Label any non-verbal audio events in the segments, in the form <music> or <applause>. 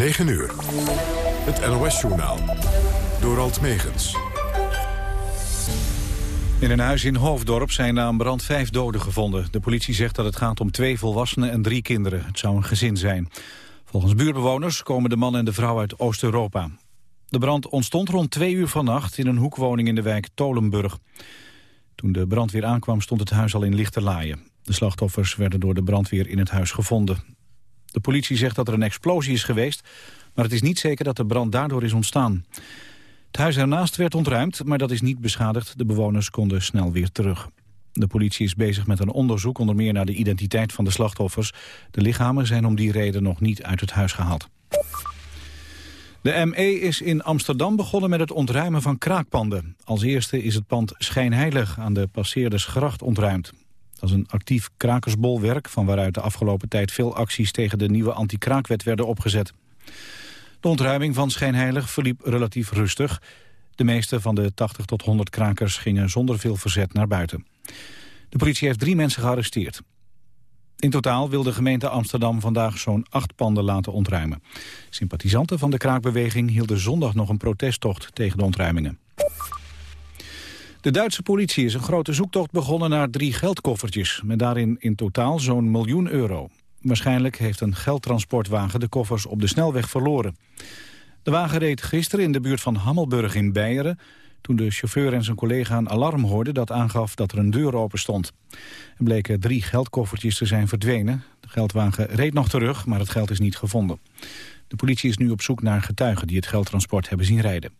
9 uur. Het NOS-journaal. Door Alt Megens. In een huis in Hoofddorp zijn na een brand vijf doden gevonden. De politie zegt dat het gaat om twee volwassenen en drie kinderen. Het zou een gezin zijn. Volgens buurtbewoners komen de man en de vrouw uit Oost-Europa. De brand ontstond rond twee uur vannacht in een hoekwoning in de wijk Tolenburg. Toen de brandweer aankwam stond het huis al in lichte laaien. De slachtoffers werden door de brandweer in het huis gevonden. De politie zegt dat er een explosie is geweest, maar het is niet zeker dat de brand daardoor is ontstaan. Het huis ernaast werd ontruimd, maar dat is niet beschadigd. De bewoners konden snel weer terug. De politie is bezig met een onderzoek onder meer naar de identiteit van de slachtoffers. De lichamen zijn om die reden nog niet uit het huis gehaald. De ME is in Amsterdam begonnen met het ontruimen van kraakpanden. Als eerste is het pand Schijnheilig aan de Passeerdersgracht ontruimd. Dat is een actief krakersbolwerk van waaruit de afgelopen tijd veel acties tegen de nieuwe anti-kraakwet werden opgezet. De ontruiming van Schijnheilig verliep relatief rustig. De meeste van de 80 tot 100 krakers gingen zonder veel verzet naar buiten. De politie heeft drie mensen gearresteerd. In totaal wil de gemeente Amsterdam vandaag zo'n acht panden laten ontruimen. Sympathisanten van de kraakbeweging hielden zondag nog een protesttocht tegen de ontruimingen. De Duitse politie is een grote zoektocht begonnen naar drie geldkoffertjes... met daarin in totaal zo'n miljoen euro. Waarschijnlijk heeft een geldtransportwagen de koffers op de snelweg verloren. De wagen reed gisteren in de buurt van Hammelburg in Beieren... toen de chauffeur en zijn collega een alarm hoorden dat aangaf dat er een deur open stond. Er bleken drie geldkoffertjes te zijn verdwenen. De geldwagen reed nog terug, maar het geld is niet gevonden. De politie is nu op zoek naar getuigen die het geldtransport hebben zien rijden.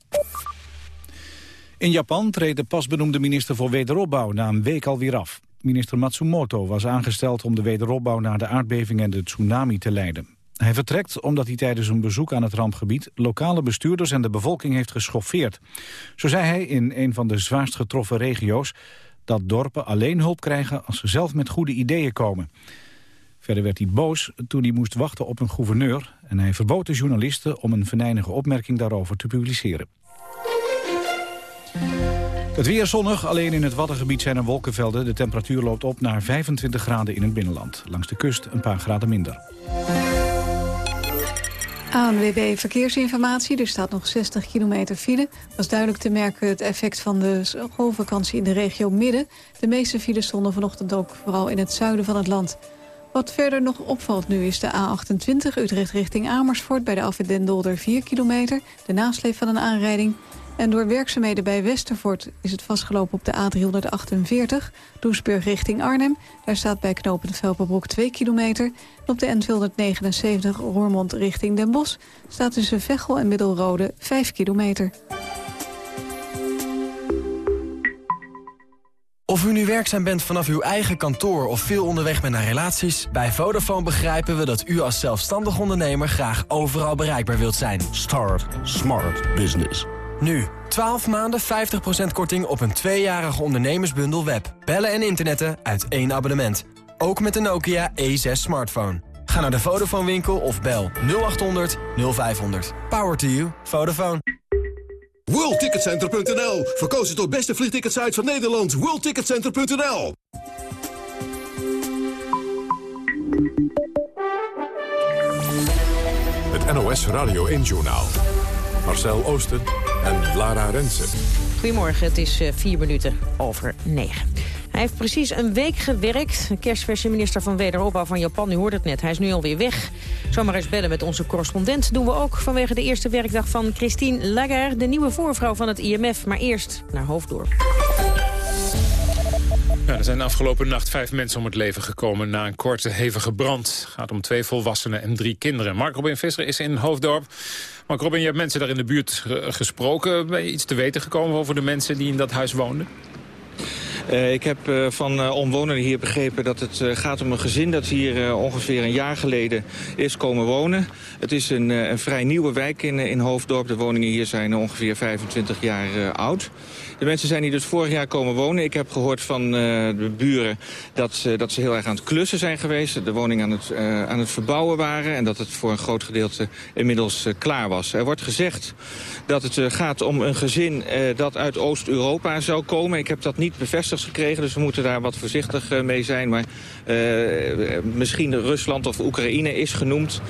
In Japan treedt de pasbenoemde minister voor wederopbouw na een week alweer af. Minister Matsumoto was aangesteld om de wederopbouw na de aardbeving en de tsunami te leiden. Hij vertrekt omdat hij tijdens een bezoek aan het rampgebied lokale bestuurders en de bevolking heeft geschoffeerd. Zo zei hij in een van de zwaarst getroffen regio's dat dorpen alleen hulp krijgen als ze zelf met goede ideeën komen. Verder werd hij boos toen hij moest wachten op een gouverneur en hij verbood de journalisten om een venijnige opmerking daarover te publiceren. Het weer zonnig, alleen in het Waddengebied zijn er wolkenvelden. De temperatuur loopt op naar 25 graden in het binnenland. Langs de kust een paar graden minder. ANWB Verkeersinformatie. Er staat nog 60 kilometer file. Was duidelijk te merken het effect van de schoolvakantie in de regio Midden. De meeste files stonden vanochtend ook vooral in het zuiden van het land. Wat verder nog opvalt nu is de A28 Utrecht richting Amersfoort... bij de Afwit 4 kilometer, de nasleep van een aanrijding... En door werkzaamheden bij Westervoort is het vastgelopen op de A348... Doesburg richting Arnhem. Daar staat bij knooppunt Velperbroek 2 kilometer. En op de N279 Roermond richting Den Bosch... staat tussen Veghel en Middelrode 5 kilometer. Of u nu werkzaam bent vanaf uw eigen kantoor of veel onderweg bent naar relaties... bij Vodafone begrijpen we dat u als zelfstandig ondernemer graag overal bereikbaar wilt zijn. Start Smart Business. Nu, 12 maanden 50% korting op een tweejarige ondernemersbundel web. Bellen en internetten uit één abonnement. Ook met de Nokia E6 smartphone. Ga naar de Vodafone winkel of bel 0800 0500. Power to you. Vodafone. WorldTicketCenter.nl Verkozen tot beste vliegticketsite van Nederland. WorldTicketCenter.nl Het NOS Radio 1 Journaal. Marcel Oosten en Lara Rensen. Goedemorgen, het is uh, vier minuten over negen. Hij heeft precies een week gewerkt. De kerstverse minister van Wederopbouw van Japan, u hoort het net. Hij is nu alweer weg. Zomaar eens bellen met onze correspondent doen we ook... vanwege de eerste werkdag van Christine Lagarde... de nieuwe voorvrouw van het IMF. Maar eerst naar Hoofddorp. Er zijn afgelopen nacht vijf mensen om het leven gekomen... na een korte, hevige brand. Het gaat om twee volwassenen en drie kinderen. Mark Robin Visser is in Hoofddorp. Mark Robin, je hebt mensen daar in de buurt gesproken. Ben iets te weten gekomen over de mensen die in dat huis woonden? Uh, ik heb uh, van omwonenden hier begrepen dat het gaat om een gezin... dat hier ongeveer een jaar geleden is komen wonen. Het is een, een vrij nieuwe wijk in, in Hoofddorp. De woningen hier zijn ongeveer 25 jaar oud. De mensen zijn hier dus vorig jaar komen wonen. Ik heb gehoord van uh, de buren dat, uh, dat ze heel erg aan het klussen zijn geweest. De woning aan het, uh, aan het verbouwen waren. En dat het voor een groot gedeelte inmiddels klaar was. Er wordt gezegd dat het gaat om een gezin dat uit Oost-Europa zou komen. Ik heb dat niet bevestigd gekregen. Dus we moeten daar wat voorzichtig mee zijn. Maar misschien Rusland of Oekraïne is genoemd.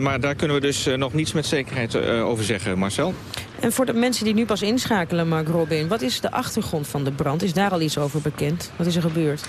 maar daar kunnen we dus nog niets met zekerheid over zeggen. Marcel? En voor de mensen die nu pas inschakelen, Mark Robin... wat is de achtergrond van de brand? Is daar al iets over bekend? Wat is er gebeurd?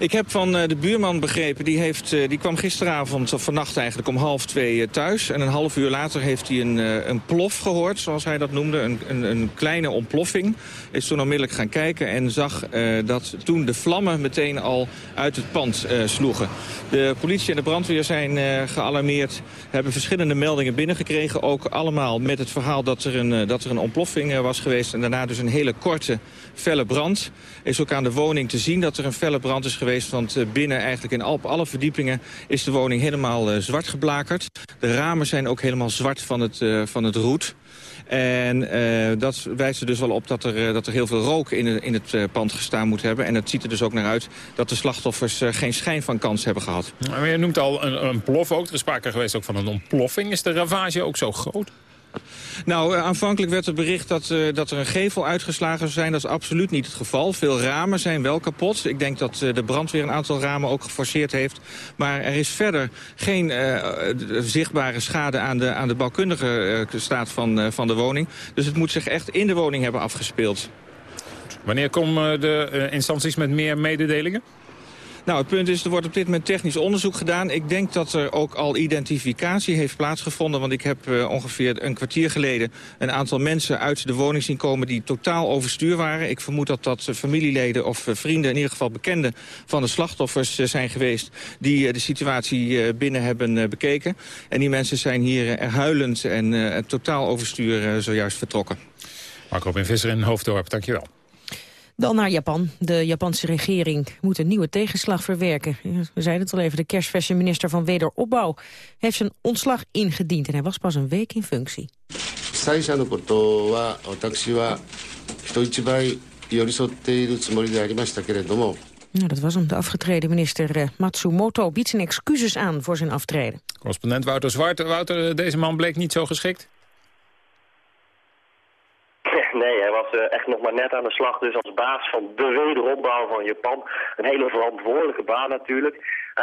Ik heb van eh, de buurman begrepen, die, heeft, eh, die kwam gisteravond, of vannacht eigenlijk, om half twee eh, thuis. En een half uur later heeft hij een, een plof gehoord, zoals hij dat noemde. Een, een, een kleine ontploffing. Is toen onmiddellijk gaan kijken en zag dat toen de vlammen meteen al uit het pand sloegen. De politie en de brandweer zijn gealarmeerd, hebben verschillende meldingen binnengekregen. Ook allemaal met het verhaal dat er een, dat er een ontploffing was geweest. En daarna dus een hele korte, felle brand. Is ook aan de woning te zien dat er een felle brand is geweest want eh, binnen eigenlijk in op alle verdiepingen is de woning helemaal eh, zwart geblakerd. De ramen zijn ook helemaal zwart van het, eh, van het roet. En dat wijst er dus wel op dat er, dat er heel veel rook in, in het pand gestaan moet hebben. En het ziet er dus ook naar uit dat de slachtoffers geen schijn van kans hebben gehad. Je noemt al een, een plof ook. Er is sprake geweest ook van een ontploffing. Is de ravage ook zo groot? Nou, uh, aanvankelijk werd er bericht dat, uh, dat er een gevel uitgeslagen zou zijn. Dat is absoluut niet het geval. Veel ramen zijn wel kapot. Ik denk dat uh, de brandweer een aantal ramen ook geforceerd heeft. Maar er is verder geen zichtbare schade aan de, aan de bouwkundige staat van, van de woning. Dus het moet zich echt in de woning hebben afgespeeld. Wanneer komen de instanties met meer mededelingen? Nou, het punt is, er wordt op dit moment technisch onderzoek gedaan. Ik denk dat er ook al identificatie heeft plaatsgevonden. Want ik heb uh, ongeveer een kwartier geleden een aantal mensen uit de woning zien komen... die totaal overstuur waren. Ik vermoed dat dat familieleden of uh, vrienden, in ieder geval bekenden... van de slachtoffers zijn geweest die de situatie binnen hebben bekeken. En die mensen zijn hier huilend en totaal overstuur zojuist vertrokken. Marco Ben Visser in Hoofddorp, dankjewel. Dan naar Japan. De Japanse regering moet een nieuwe tegenslag verwerken. We zeiden het al even, de kerstverse minister van Wederopbouw... heeft zijn ontslag ingediend en hij was pas een week in functie. Nou, dat was hem. De afgetreden minister eh, Matsumoto biedt zijn excuses aan voor zijn aftreden. Correspondent Wouter Zwart. Wouter, deze man bleek niet zo geschikt? <laughs> Nee, hij was uh, echt nog maar net aan de slag. Dus als baas van de wederopbouw van Japan. Een hele verantwoordelijke baan natuurlijk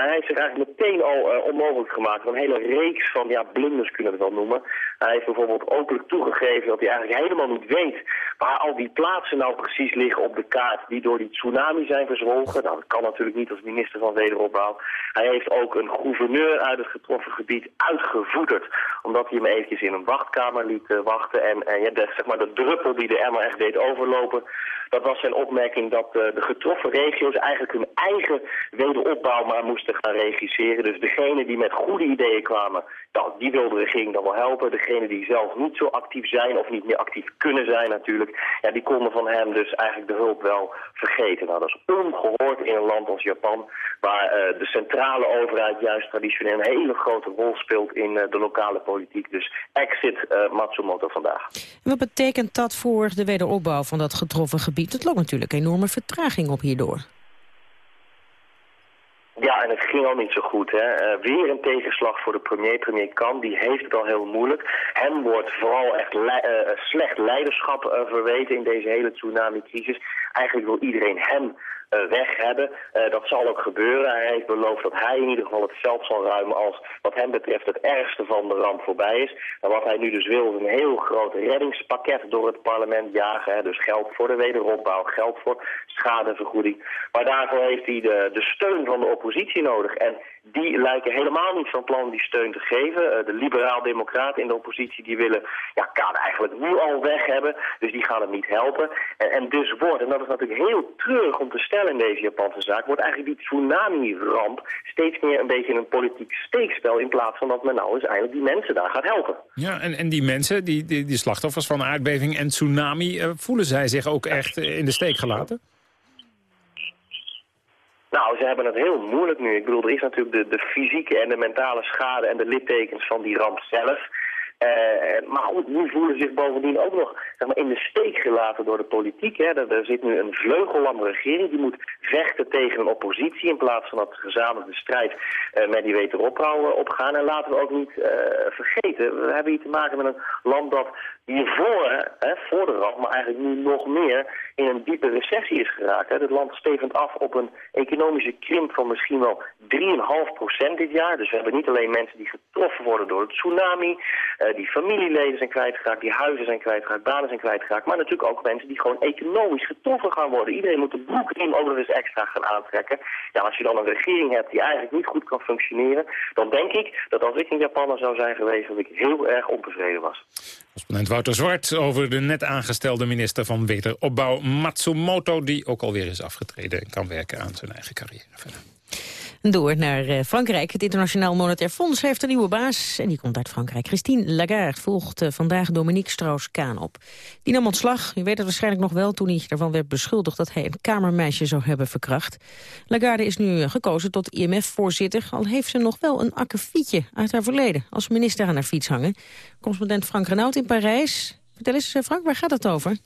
hij heeft zich eigenlijk meteen al uh, onmogelijk gemaakt. Een hele reeks van ja, blunders kunnen we wel noemen. Hij heeft bijvoorbeeld openlijk toegegeven dat hij eigenlijk helemaal niet weet waar al die plaatsen nou precies liggen op de kaart die door die tsunami zijn verzwolgen. Nou, dat kan natuurlijk niet als minister van Wederopbouw. Hij heeft ook een gouverneur uit het getroffen gebied uitgevoederd, omdat hij hem eventjes in een wachtkamer liet uh, wachten. En, en ja, de, zeg maar, de druppel die de emmer echt deed overlopen, dat was zijn opmerking dat de getroffen regio's eigenlijk hun eigen wederopbouw maar moesten gaan regisseren. Dus degene die met goede ideeën kwamen, die wilde de regering dan wel helpen. Degene die zelf niet zo actief zijn of niet meer actief kunnen zijn natuurlijk, ja, die konden van hem dus eigenlijk de hulp wel vergeten. Nou, dat is ongehoord in een land als Japan, waar uh, de centrale overheid juist traditioneel een hele grote rol speelt in uh, de lokale politiek. Dus exit uh, Matsumoto vandaag. Wat betekent dat voor de wederopbouw van dat getroffen gebied? Het loopt natuurlijk enorme vertraging op hierdoor. Ja, en het ging al niet zo goed. Hè. Uh, weer een tegenslag voor de premier, premier Kan. Die heeft het al heel moeilijk. Hem wordt vooral echt le uh, slecht leiderschap verweten in deze hele tsunami-crisis. Eigenlijk wil iedereen hem weg hebben. Uh, dat zal ook gebeuren. Hij heeft beloofd dat hij in ieder geval het veld zal ruimen als wat hem betreft het ergste van de ramp voorbij is. En wat hij nu dus wil is een heel groot reddingspakket door het parlement jagen. Hè. Dus geld voor de wederopbouw, geld voor schadevergoeding. Maar daarvoor heeft hij de, de steun van de oppositie nodig. En die lijken helemaal niet van plan die steun te geven. Uh, de liberaal-democraten in de oppositie die willen ja, Kaan eigenlijk nu al weg hebben. Dus die gaan hem niet helpen. En, dus wordt, en dat is natuurlijk heel treurig om te stellen in deze Japanse zaak... wordt eigenlijk die tsunami-ramp steeds meer een beetje een politiek steekspel... in plaats van dat men nou eens eindelijk die mensen daar gaat helpen. Ja, en, en die mensen, die, die, slachtoffers van aardbeving en tsunami... Uh, voelen zij zich ook echt in de steek gelaten? Nou, ze hebben het heel moeilijk nu. Ik bedoel, er is natuurlijk de, de fysieke en de mentale schade en de littekens van die ramp zelf. Uh, maar goed, nu voelen zich bovendien ook nog in de steek gelaten door de politiek. Hè. Er, er zit nu een vleugel aan de regering die moet vechten tegen een oppositie... in plaats van dat gezamenlijke strijd uh, met die wederopbouw uh, opgaan. En laten we ook niet vergeten, we hebben hier te maken met een land dat hiervoor, hè, voor de ramp, maar eigenlijk nu nog meer... in een diepe recessie is geraakt. Het land stevend af op een economische krimp van misschien wel 3,5% dit jaar. Dus we hebben niet alleen mensen die getroffen worden door het tsunami... Die familieleden zijn kwijtgeraakt, die huizen zijn kwijtgeraakt, banen zijn kwijtgeraakt. Maar natuurlijk ook mensen die gewoon economisch getroffen gaan worden. Iedereen moet de broekriem ook nog eens extra gaan aantrekken. Ja, als je dan een regering hebt die eigenlijk niet goed kan functioneren... dan denk ik dat als ik in Japan zou zijn geweest... dat ik heel erg ontevreden was. Correspondent Wouter Zwart over de net aangestelde minister van Wederopbouw Matsumoto... die ook alweer is afgetreden en kan werken aan zijn eigen carrière verder. Door naar eh, Frankrijk. Het Internationaal Monetair Fonds heeft een nieuwe baas. En die komt uit Frankrijk. Christine Lagarde volgt eh, vandaag Dominique Strauss-Kaan op. Die nam ontslag. U weet het waarschijnlijk nog wel toen hij ervan werd beschuldigd... dat hij een kamermeisje zou hebben verkracht. Lagarde is nu eh, gekozen tot IMF-voorzitter. Al heeft ze nog wel een akkefietje uit haar verleden... als minister aan haar fiets hangen. Correspondent Frank Renaud in Parijs. Vertel eens, Frank, waar gaat het over?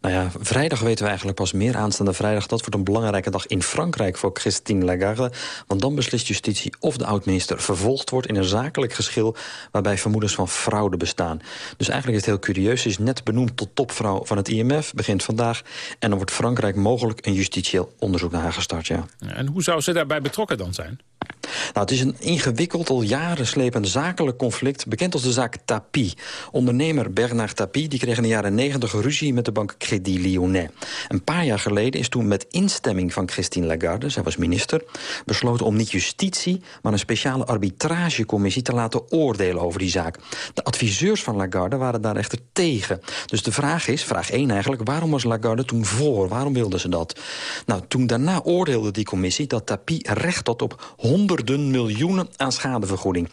Nou ja, vrijdag weten we eigenlijk pas meer. Aanstaande vrijdag, dat wordt een belangrijke dag in Frankrijk voor Christine Lagarde. Want dan beslist justitie of de oud-minister vervolgd wordt in een zakelijk geschil... waarbij vermoedens van fraude bestaan. Dus eigenlijk is het heel curieus. Ze is net benoemd tot topvrouw van het IMF, begint vandaag. En dan wordt Frankrijk mogelijk een justitieel onderzoek naar haar gestart, ja. En hoe zou ze daarbij betrokken dan zijn? Nou, het is een ingewikkeld, al jaren slepend zakelijk conflict... bekend als de zaak Tapie. Ondernemer Bernard Tapie die kreeg in de jaren negentig ruzie met de bank Crédit Lyonnais. Een paar jaar geleden is toen met instemming van Christine Lagarde... zij was minister, besloten om niet justitie... maar een speciale arbitragecommissie te laten oordelen over die zaak. De adviseurs van Lagarde waren daar echter tegen. Dus de vraag is, vraag 1 eigenlijk... waarom was Lagarde toen voor? Waarom wilde ze dat? Nou, toen daarna oordeelde die commissie dat Tapie recht had op honderden miljoenen aan schadevergoeding.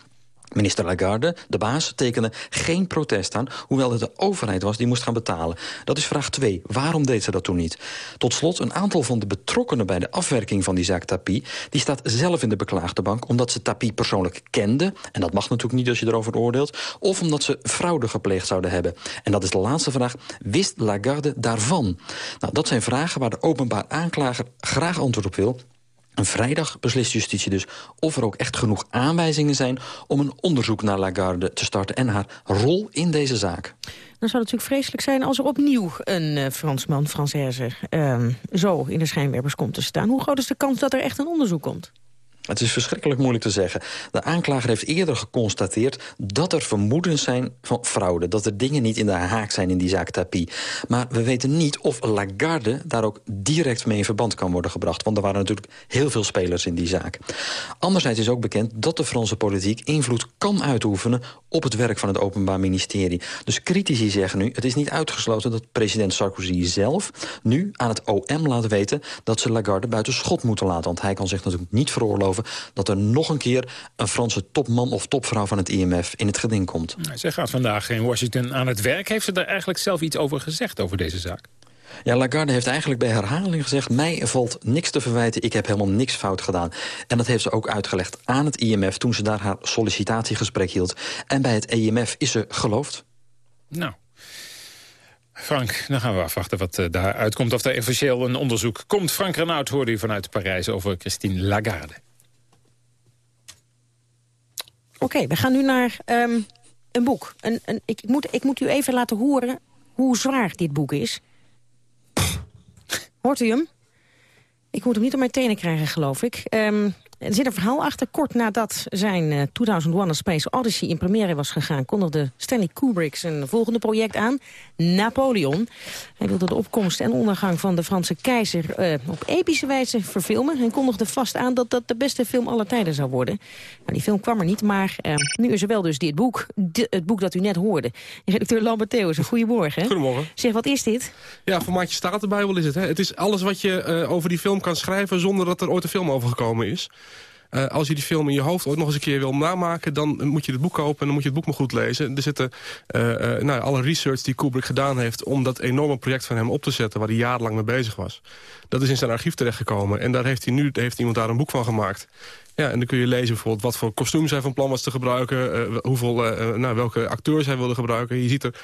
Minister Lagarde, de baas, tekende geen protest aan... hoewel het de overheid was die moest gaan betalen. Dat is vraag 2. Waarom deed ze dat toen niet? Tot slot, een aantal van de betrokkenen bij de afwerking van die zaak Tapie... die staat zelf in de beklaagde bank omdat ze Tapie persoonlijk kende... en dat mag natuurlijk niet als je erover oordeelt... of omdat ze fraude gepleegd zouden hebben. En dat is de laatste vraag. Wist Lagarde daarvan? Nou, dat zijn vragen waar de openbaar aanklager graag antwoord op wil... En vrijdag beslist justitie dus of er ook echt genoeg aanwijzingen zijn... om een onderzoek naar Lagarde te starten en haar rol in deze zaak. Dan zou het natuurlijk vreselijk zijn als er opnieuw een uh, Fransman, Française... Uh, zo in de schijnwerpers komt te staan. Hoe groot is de kans dat er echt een onderzoek komt? Het is verschrikkelijk moeilijk te zeggen. De aanklager heeft eerder geconstateerd dat er vermoedens zijn van fraude. Dat er dingen niet in de haak zijn in die zaak Tapie. Maar we weten niet of Lagarde daar ook direct mee in verband kan worden gebracht. Want er waren natuurlijk heel veel spelers in die zaak. Anderzijds is ook bekend dat de Franse politiek invloed kan uitoefenen op het werk van het Openbaar Ministerie. Dus critici zeggen nu, het is niet uitgesloten dat president Sarkozy zelf nu aan het OM laat weten dat ze Lagarde buiten schot moeten laten. Want hij kan zich natuurlijk niet veroorloven dat er nog een keer een Franse topman of topvrouw van het IMF in het geding komt. Zij gaat vandaag in Washington aan het werk. Heeft ze daar eigenlijk zelf iets over gezegd, over deze zaak? Ja, Lagarde heeft eigenlijk bij herhaling gezegd... mij valt niks te verwijten, ik heb helemaal niks fout gedaan. En dat heeft ze ook uitgelegd aan het IMF... toen ze daar haar sollicitatiegesprek hield. En bij het IMF is ze geloofd. Nou, Frank, dan gaan we afwachten wat uh, daar uitkomt. Of er officieel een onderzoek komt. Frank Renaud hoorde u vanuit Parijs over Christine Lagarde. Oké, we gaan nu naar um, een boek. Een, een, ik, moet, ik moet u even laten horen hoe zwaar dit boek is. Hoort u hem? Ik moet hem niet op mijn tenen krijgen, geloof ik. Um, er zit een verhaal achter. Kort nadat zijn uh, 2001 A Space Odyssey in première was gegaan... kondigde Stanley Kubrick zijn volgende project aan, Napoleon. Hij wilde de opkomst en ondergang van de Franse keizer... Uh, op epische wijze verfilmen. En kondigde vast aan dat dat de beste film aller tijden zou worden. Nou, die film kwam er niet, maar uh, nu is er wel dus dit boek. het boek dat u net hoorde. Redacteur Lambert Theeuwen, goedemorgen. Goedemorgen. Zeg, wat is dit? Ja, formaatje Statenbijbel is het. Hè? Het is alles wat je over die film kan schrijven... zonder dat er ooit een film over gekomen is. Uh, als je die film in je hoofd ooit nog eens een keer wil namaken... dan moet je het boek kopen en dan moet je het boek maar goed lezen. Er zitten uh, uh, nou, alle research die Kubrick gedaan heeft... om dat enorme project van hem op te zetten... waar hij jarenlang mee bezig was. Dat is in zijn archief terechtgekomen. En daar heeft hij nu heeft iemand daar een boek van gemaakt. Ja, en dan kun je lezen bijvoorbeeld wat voor kostuums hij van plan was te gebruiken. Hoeveel, nou, welke acteurs hij wilde gebruiken. Je ziet er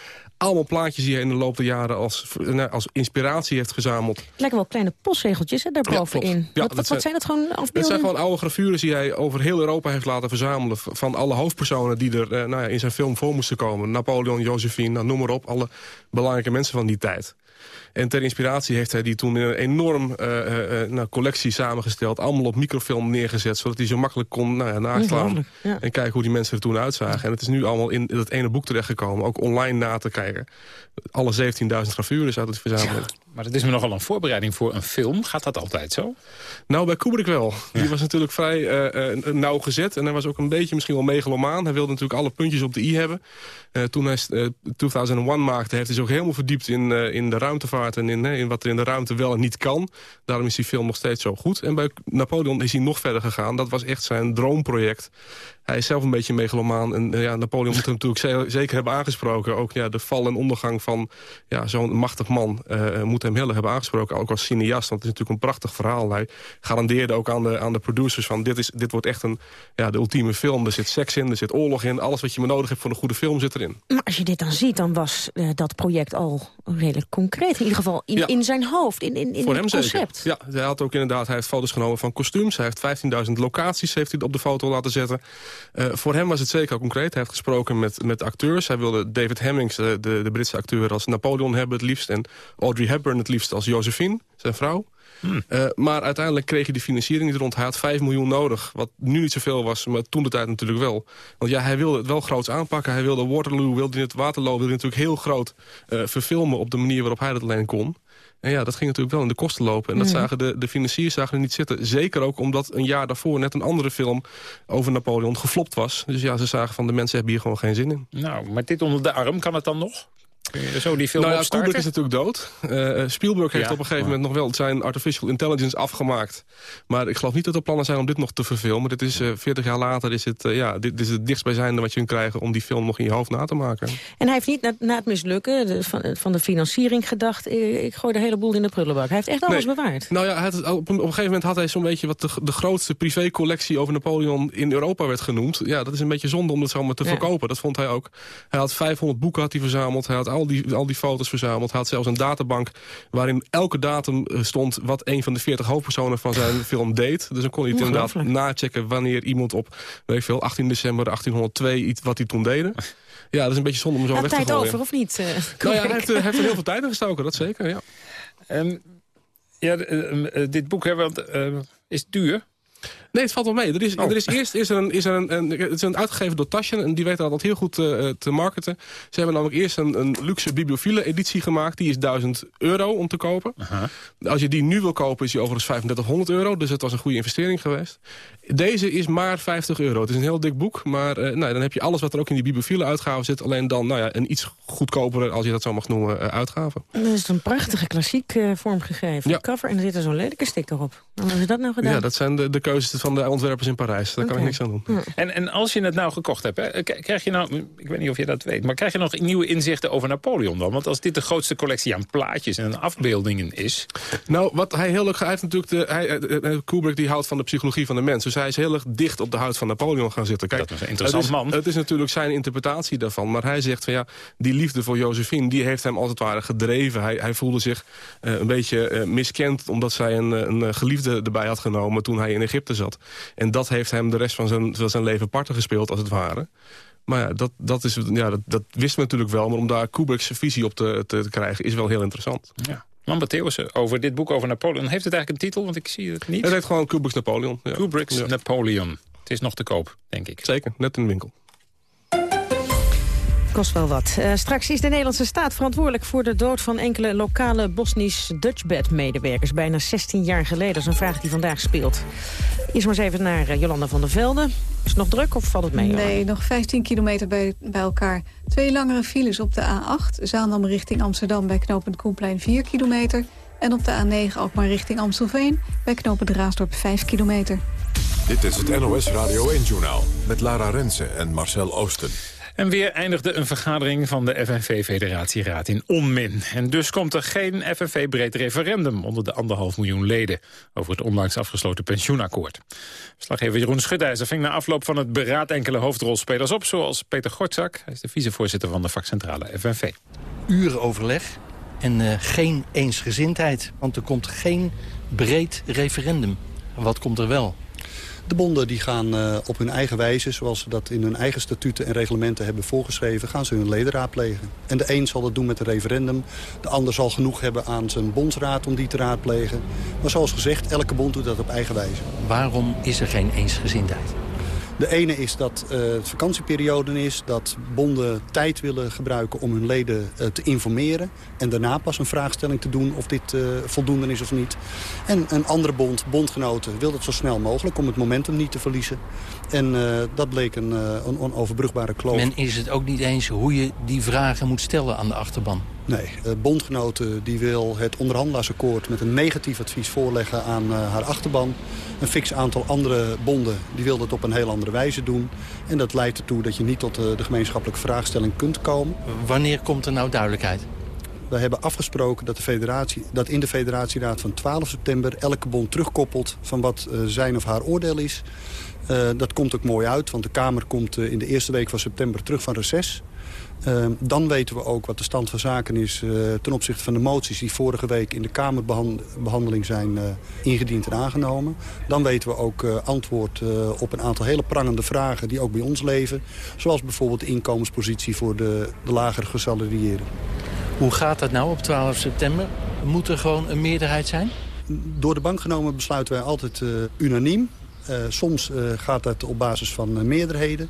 allemaal plaatjes die hij in de loop der jaren als, nou, als inspiratie heeft gezameld. Het lijken wel kleine postzegeltjes hè, daarbovenin. Ja, ja, wat, wat, zijn, zijn dat gewoon afbeeldingen? Het zijn gewoon oude gravures die hij over heel Europa heeft laten verzamelen. Van alle hoofdpersonen die er uh, nou ja, in zijn film voor moesten komen. Napoleon, Josephine, nou, noem maar op. Alle belangrijke mensen van die tijd. En ter inspiratie heeft hij die toen in een enorm uh, collectie samengesteld. Allemaal op microfilm neergezet. Zodat hij zo makkelijk kon nou ja, naslaan. Ja. En kijken hoe die mensen er toen uitzagen. En het is nu allemaal in dat ene boek terechtgekomen. Ook online na te kijken. Alle 17.000 gravures uit het verzamelen. Maar dat is me nogal een voorbereiding voor een film. Gaat dat altijd zo? Nou, bij Kubrick wel. Die was natuurlijk vrij uh, uh, nauw gezet. En hij was ook een beetje misschien wel megalomaan. Hij wilde natuurlijk alle puntjes op de i hebben. Uh, toen hij 2001 maakte, heeft hij zich ook helemaal verdiept in, in de ruimtevaart... en in, in wat er in de ruimte wel en niet kan. Daarom is die film nog steeds zo goed. En bij Napoleon is hij nog verder gegaan. Dat was echt zijn droomproject. Hij is zelf een beetje megalomaan. En ja, Napoleon moet hem natuurlijk zeker hebben aangesproken. Ook ja, de val en ondergang van ja, zo'n machtig man moet hem heel erg hebben aangesproken. Ook als cineast, want het is natuurlijk een prachtig verhaal. Hij garandeerde ook aan de, aan de producers van dit, is, dit wordt echt een, ja, de ultieme film. Er zit seks in, er zit oorlog in. Alles wat je maar nodig hebt voor een goede film zit erin. Maar als je dit dan ziet, dan was uh, dat project al redelijk concreet. In ieder geval in, ja. in zijn hoofd, in, in, in voor het hem concept. Zeker. Ja, hij had ook inderdaad hij heeft foto's genomen van kostuums. Hij heeft 15.000 locaties heeft hij op de foto laten zetten. Uh, voor hem was het zeker al concreet. Hij heeft gesproken met, met acteurs. Hij wilde David Hemmings, de, de, de Britse acteur, als Napoleon hebben het liefst. En Audrey Hepburn het liefst als Josephine, zijn vrouw. Hmm. Uh, maar uiteindelijk kreeg hij de financiering niet rond. Hij had 5 miljoen nodig, wat nu niet zoveel was, maar toen de tijd natuurlijk wel. Want ja, hij wilde het wel groots aanpakken. Hij wilde Waterloo, wilde het Waterloo, wilde natuurlijk heel groot uh, verfilmen op de manier waarop hij dat alleen kon. En ja, dat ging natuurlijk wel in de kosten lopen. En dat zagen de, de financiers zagen er niet zitten. Zeker ook omdat een jaar daarvoor net een andere film over Napoleon geflopt was. Dus ja, ze zagen van de mensen hebben hier gewoon geen zin in. Nou, met dit onder de arm, kan het dan nog? Zo die film nou ja, Kubrick is natuurlijk dood. Uh, Spielberg heeft ja, op een gegeven moment nog wel zijn artificial intelligence afgemaakt. Maar ik geloof niet dat er plannen zijn om dit nog te verfilmen. Dit is uh, 40 jaar later is het, uh, ja, dit, dit, is het dichtstbijzijnde wat je kunt krijgen om die film nog in je hoofd na te maken. En hij heeft niet na, na het mislukken de, van, van de financiering gedacht, ik, ik gooi de hele boel in de prullenbak. Hij heeft echt alles nee. bewaard. Nou ja, het, op, een, op een gegeven moment had hij zo'n beetje wat de, de grootste privécollectie over Napoleon in Europa werd genoemd. Ja, dat is een beetje zonde om dat zomaar te ja. verkopen. Dat vond hij ook. Hij had 500 boeken had hij verzameld. Hij had al die, al die foto's verzameld. Hij had zelfs een databank waarin elke datum stond... wat een van de 40 hoofdpersonen van zijn film deed. Dus dan kon hij het inderdaad nachecken wanneer iemand op... weet ik veel, 18 december 1802 iets wat hij toen deden. <laughs> Ja, dat is een beetje zonde om zo weg te tijd gooien. over, of niet? Uh, <laughs> nou ja, hij heeft, heeft, er heel veel tijd in gestoken, dat zeker, ja. Um, ja, uh, uh, dit boek hè, want, is duur. Nee, het valt wel mee. Er is, oh. er is eerst is er een, is er een, een, het is een uitgegeven door Taschen en die weten dat heel goed uh, te marketen. Ze hebben namelijk eerst een, een luxe bibliophile editie gemaakt. Die is 1000 euro om te kopen. Uh -huh. Als je die nu wil kopen is die overigens 3500 euro. Dus het was een goede investering geweest. Deze is maar 50 euro. Het is een heel dik boek. Maar uh, nou, dan heb je alles wat er ook in die bibliophile uitgave zit. Alleen dan nou ja, een iets goedkopere, als je dat zo mag noemen, uh, uitgave. Dat is een prachtige klassiek uh, vormgegeven. Ja. cover en er zit er zo'n lelijke sticker op. Hoe hebben ze dat nou gedaan? Ja, dat zijn de, de keuzes van de ontwerpers in Parijs. Daar okay. kan ik niks aan doen. Ja. En, en als je het nou gekocht hebt, hè, krijg je nou, ik weet niet of je dat weet... maar krijg je nog nieuwe inzichten over Napoleon dan? Want als dit de grootste collectie aan plaatjes en afbeeldingen is... Nou, wat hij heel erg... Hij heeft natuurlijk de, hij, Kubrick die houdt van de psychologie van de mens. Dus hij is heel erg dicht op de huid van Napoleon gaan zitten. Kijk, dat is een interessant het is, man. Het is natuurlijk zijn interpretatie daarvan. Maar hij zegt van ja, die liefde voor Josephine... die heeft hem als het ware gedreven. Hij, hij voelde zich uh, een beetje uh, miskend... omdat zij een, een geliefde erbij had genomen toen hij in Egypte zat. En dat heeft hem de rest van zijn, van zijn leven parten gespeeld, als het ware. Maar ja, dat, dat, is, ja dat, dat wisten we natuurlijk wel. Maar om daar Kubrick's visie op te, te, te krijgen is wel heel interessant. Ja. Lambert Theeuwissen over dit boek over Napoleon. Heeft het eigenlijk een titel? Want ik zie het niet. Het heet gewoon Kubrick's Napoleon. Ja. Kubrick's ja. Napoleon. Het is nog te koop, denk ik. Zeker, net in de winkel. Kost wel wat. Uh, straks is de Nederlandse staat verantwoordelijk voor de dood van enkele lokale Bosnisch Dutchbed-medewerkers. Bijna 16 jaar geleden. Dat is een vraag die vandaag speelt. Eerst maar eens even naar uh, Jolanda van der Velde. Is het nog druk of valt het mee? Nee, hoor? nog 15 kilometer bij, bij elkaar. Twee langere files op de A8. Zaandam richting Amsterdam bij knooppunt Koenplein 4 kilometer. En op de A9 ook maar richting Amstelveen bij knooppunt Raasdorp 5 kilometer. Dit is het NOS Radio 1-journaal met Lara Rensen en Marcel Oosten. En weer eindigde een vergadering van de FNV-federatieraad in onmin. En dus komt er geen FNV-breed referendum onder de anderhalf miljoen leden... over het onlangs afgesloten pensioenakkoord. Verslaggever Jeroen Schudijzer ving na afloop van het beraad enkele hoofdrolspelers op... zoals Peter Gortzak, hij is de vicevoorzitter van de vakcentrale FNV. Uren overleg en uh, geen eensgezindheid, want er komt geen breed referendum. Wat komt er wel? De bonden die gaan uh, op hun eigen wijze, zoals ze dat in hun eigen statuten en reglementen hebben voorgeschreven, gaan ze hun leden raadplegen. En de een zal dat doen met een referendum. De ander zal genoeg hebben aan zijn bondsraad om die te raadplegen. Maar zoals gezegd, elke bond doet dat op eigen wijze. Waarom is er geen eensgezindheid? De ene is dat uh, het vakantieperiode is, dat bonden tijd willen gebruiken om hun leden uh, te informeren. En daarna pas een vraagstelling te doen of dit uh, voldoende is of niet. En een andere bond, bondgenoten, wil dat zo snel mogelijk om het momentum niet te verliezen. En dat bleek een, een onoverbrugbare kloof. Men is het ook niet eens hoe je die vragen moet stellen aan de achterban. Nee, de bondgenoten die wil het onderhandelaarsakkoord met een negatief advies voorleggen aan haar achterban. Een fix aantal andere bonden die wil dat op een heel andere wijze doen. En dat leidt ertoe dat je niet tot de gemeenschappelijke vraagstelling kunt komen. Wanneer komt er nou duidelijkheid? We hebben afgesproken dat, de federatie, dat in de federatieraad van 12 september... elke bond terugkoppelt van wat uh, zijn of haar oordeel is. Uh, dat komt ook mooi uit, want de Kamer komt uh, in de eerste week van september terug van reces. Uh, dan weten we ook wat de stand van zaken is ten opzichte van de moties... die vorige week in de Kamerbehandeling zijn ingediend en aangenomen. Dan weten we ook antwoord op een aantal hele prangende vragen die ook bij ons leven. Zoals bijvoorbeeld de inkomenspositie voor de, de lagere gesalarieerden. Hoe gaat dat nou op 12 september? Moet er gewoon een meerderheid zijn? Door de bank genomen besluiten wij altijd unaniem. soms gaat dat op basis van meerderheden.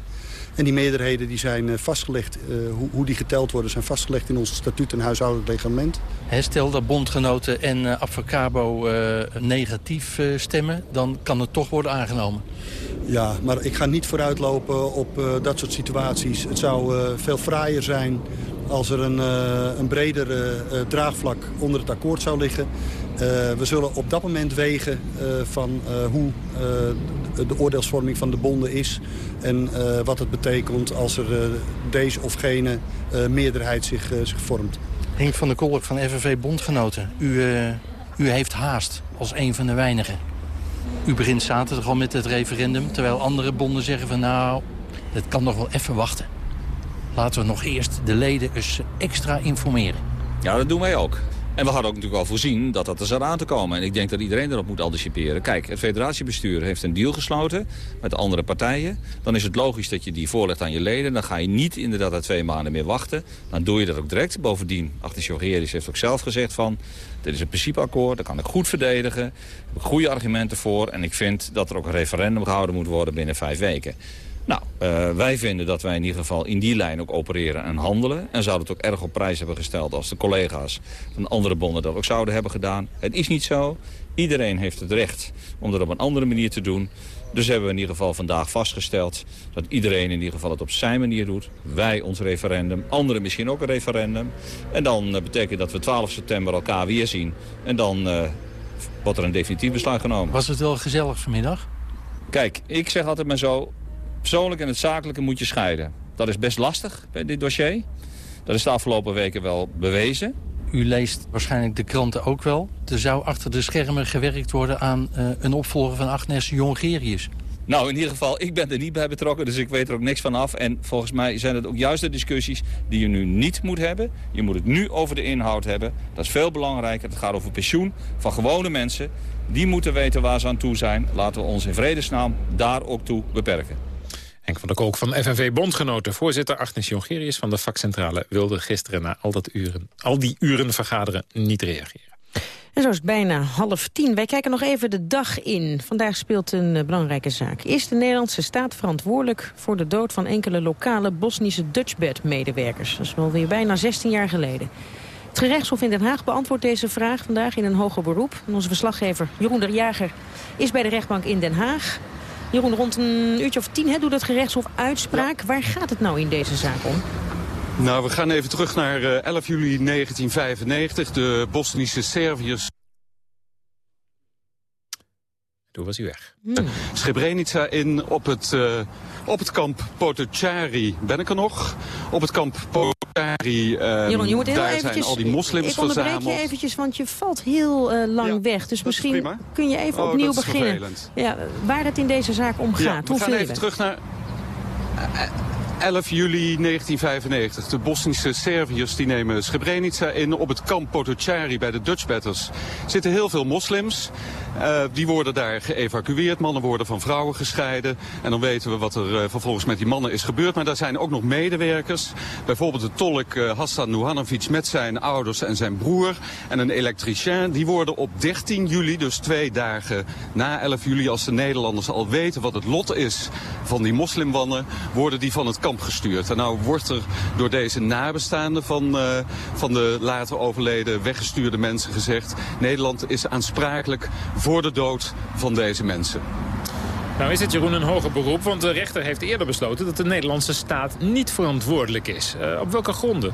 En die meerderheden die zijn vastgelegd, uh, hoe, hoe, die geteld worden... zijn vastgelegd in onze statuut en huishoudelijk reglement. He, stel dat bondgenoten en uh, Advocabo uh, negatief stemmen... dan kan het toch worden aangenomen. Ja, maar ik ga niet vooruitlopen op dat soort situaties. Het zou veel fraaier zijn als er een, een breder draagvlak onder het akkoord zou liggen... Uh, we zullen op dat moment wegen uh, van uh, hoe de oordeelsvorming van de bonden is... en wat het betekent als er deze of gene meerderheid zich, zich vormt. Henk van der Kolk van FNV Bondgenoten. U, u heeft haast als een van de weinigen. U begint zaterdag al met het referendum... terwijl andere bonden zeggen van nou, dat kan nog wel even wachten. Laten we nog eerst de leden eens extra informeren. Ja, dat doen wij ook. En we hadden ook natuurlijk al voorzien dat dat er zou aan te komen. En ik denk dat iedereen erop moet anticiperen. Kijk, het federatiebestuur heeft een deal gesloten met andere partijen. Dan is het logisch dat je die voorlegt aan je leden. Dan ga je niet inderdaad er twee maanden meer wachten. Dan doe je dat ook direct. Bovendien, Achtis Jogeris heeft ook zelf gezegd van... dit is een principeakkoord, dat kan ik goed verdedigen. Daar heb ik goede argumenten voor. En ik vind dat er ook een referendum gehouden moet worden binnen vijf weken. Nou, uh, wij vinden dat wij in ieder geval in die lijn ook opereren en handelen. En zouden het ook erg op prijs hebben gesteld als de collega's van andere bonden dat ook zouden hebben gedaan. Het is niet zo. Iedereen heeft het recht om dat op een andere manier te doen. Dus hebben we in ieder geval vandaag vastgesteld dat iedereen in ieder geval het op zijn manier doet. Wij ons referendum, anderen misschien ook een referendum. En dan uh, betekent dat we 12 september elkaar weer zien. En dan uh, wordt er een definitief besluit genomen. Was het wel gezellig vanmiddag? Kijk, ik zeg altijd maar zo, persoonlijk en het zakelijke moet je scheiden. Dat is best lastig bij dit dossier. Dat is de afgelopen weken wel bewezen. U leest waarschijnlijk de kranten ook wel. Er zou achter de schermen gewerkt worden aan uh, een opvolger van Agnes Jongerius. Nou, in ieder geval, ik ben er niet bij betrokken, dus ik weet er ook niks van af. En volgens mij zijn het ook juist de discussies die je nu niet moet hebben. Je moet het nu over de inhoud hebben. Dat is veel belangrijker. Het gaat over pensioen van gewone mensen. Die moeten weten waar ze aan toe zijn. Laten we ons in vredesnaam daar ook toe beperken. Van der Kolk van FNV Bondgenoten. Voorzitter Agnes Jongerius van de vakcentrale wilde gisteren na al, dat uren, al die uren vergaderen niet reageren. En zo is het bijna half tien. Wij kijken nog even de dag in. Vandaag speelt een uh, belangrijke zaak. Is de Nederlandse staat verantwoordelijk voor de dood van enkele lokale Bosnische Dutchbed-medewerkers? Dat is wel weer bijna 16 jaar geleden. Het gerechtshof in Den Haag beantwoordt deze vraag vandaag in een hoger beroep. Onze verslaggever Jeroen de Jager is bij de rechtbank in Den Haag. Jeroen, rond een uurtje of tien hè, doet het gerechtshof uitspraak. Ja. Waar gaat het nou in deze zaak om? Nou, we gaan even terug naar uh, 11 juli 1995. De Bosnische Serviërs Toen was hij weg. Hmm. Srebrenica in op het, uh, op het kamp Potocari. Ben ik er nog? Op het kamp Potocari. Uh, Jeroen, je moet heel daar eventjes, zijn al die moslims ik verzameld. Ik onderbreek je eventjes, want je valt heel uh, lang ja, weg. Dus misschien kun je even oh, opnieuw beginnen. Ja, waar het in deze zaak om gaat. Ja, we gaan even terug naar... 11 juli 1995. De Bosnische Serviërs die nemen Srebrenica in. Op het kamp Potocari bij de Dutch Batters zitten heel veel moslims. Uh, die worden daar geëvacueerd. Mannen worden van vrouwen gescheiden. En dan weten we wat er uh, vervolgens met die mannen is gebeurd. Maar daar zijn ook nog medewerkers. Bijvoorbeeld de tolk uh, Hassan Nuhanovic met zijn ouders en zijn broer. En een elektricien. Die worden op 13 juli, dus twee dagen na 11 juli... als de Nederlanders al weten wat het lot is van die moslimwannen... worden die van het kamp gestuurd. En nou wordt er door deze nabestaanden van, van de later overleden weggestuurde mensen gezegd... Nederland is aansprakelijk voor de dood van deze mensen. Nou is het Jeroen een hoger beroep, want de rechter heeft eerder besloten... dat de Nederlandse staat niet verantwoordelijk is. Uh, op welke gronden?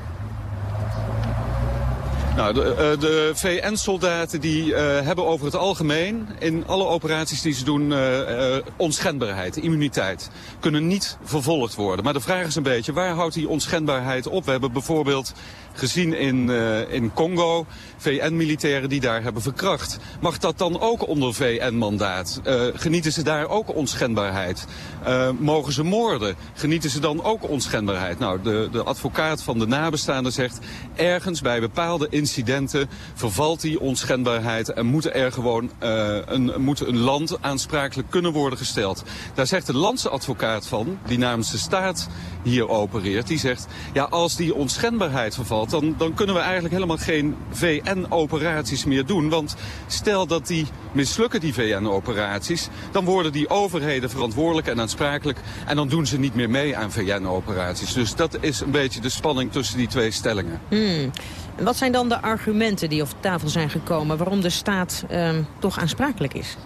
Nou, de, uh, de VN-soldaten die uh, hebben over het algemeen in alle operaties die ze doen uh, onschendbaarheid, immuniteit. Kunnen niet vervolgd worden. Maar de vraag is een beetje, waar houdt die onschendbaarheid op? We hebben bijvoorbeeld gezien in, uh, in Congo. VN-militairen die daar hebben verkracht. Mag dat dan ook onder VN-mandaat? Uh, genieten ze daar ook onschendbaarheid? Uh, mogen ze moorden? Genieten ze dan ook onschendbaarheid? Nou, de, de advocaat van de nabestaanden zegt... ergens bij bepaalde incidenten vervalt die onschendbaarheid... en moet er gewoon een, moet een land aansprakelijk kunnen worden gesteld. Daar zegt de landsadvocaat van, die namens de staat hier opereert... die zegt, ja, als die onschendbaarheid vervalt dan, dan kunnen we eigenlijk helemaal geen VN-operaties meer doen. Want stel dat die mislukken, die VN-operaties, dan worden die overheden verantwoordelijk en aansprakelijk. En dan doen ze niet meer mee aan VN-operaties. Dus dat is een beetje de spanning tussen die twee stellingen. Hmm. Wat zijn dan de argumenten die op tafel zijn gekomen waarom de staat uh, toch aansprakelijk is?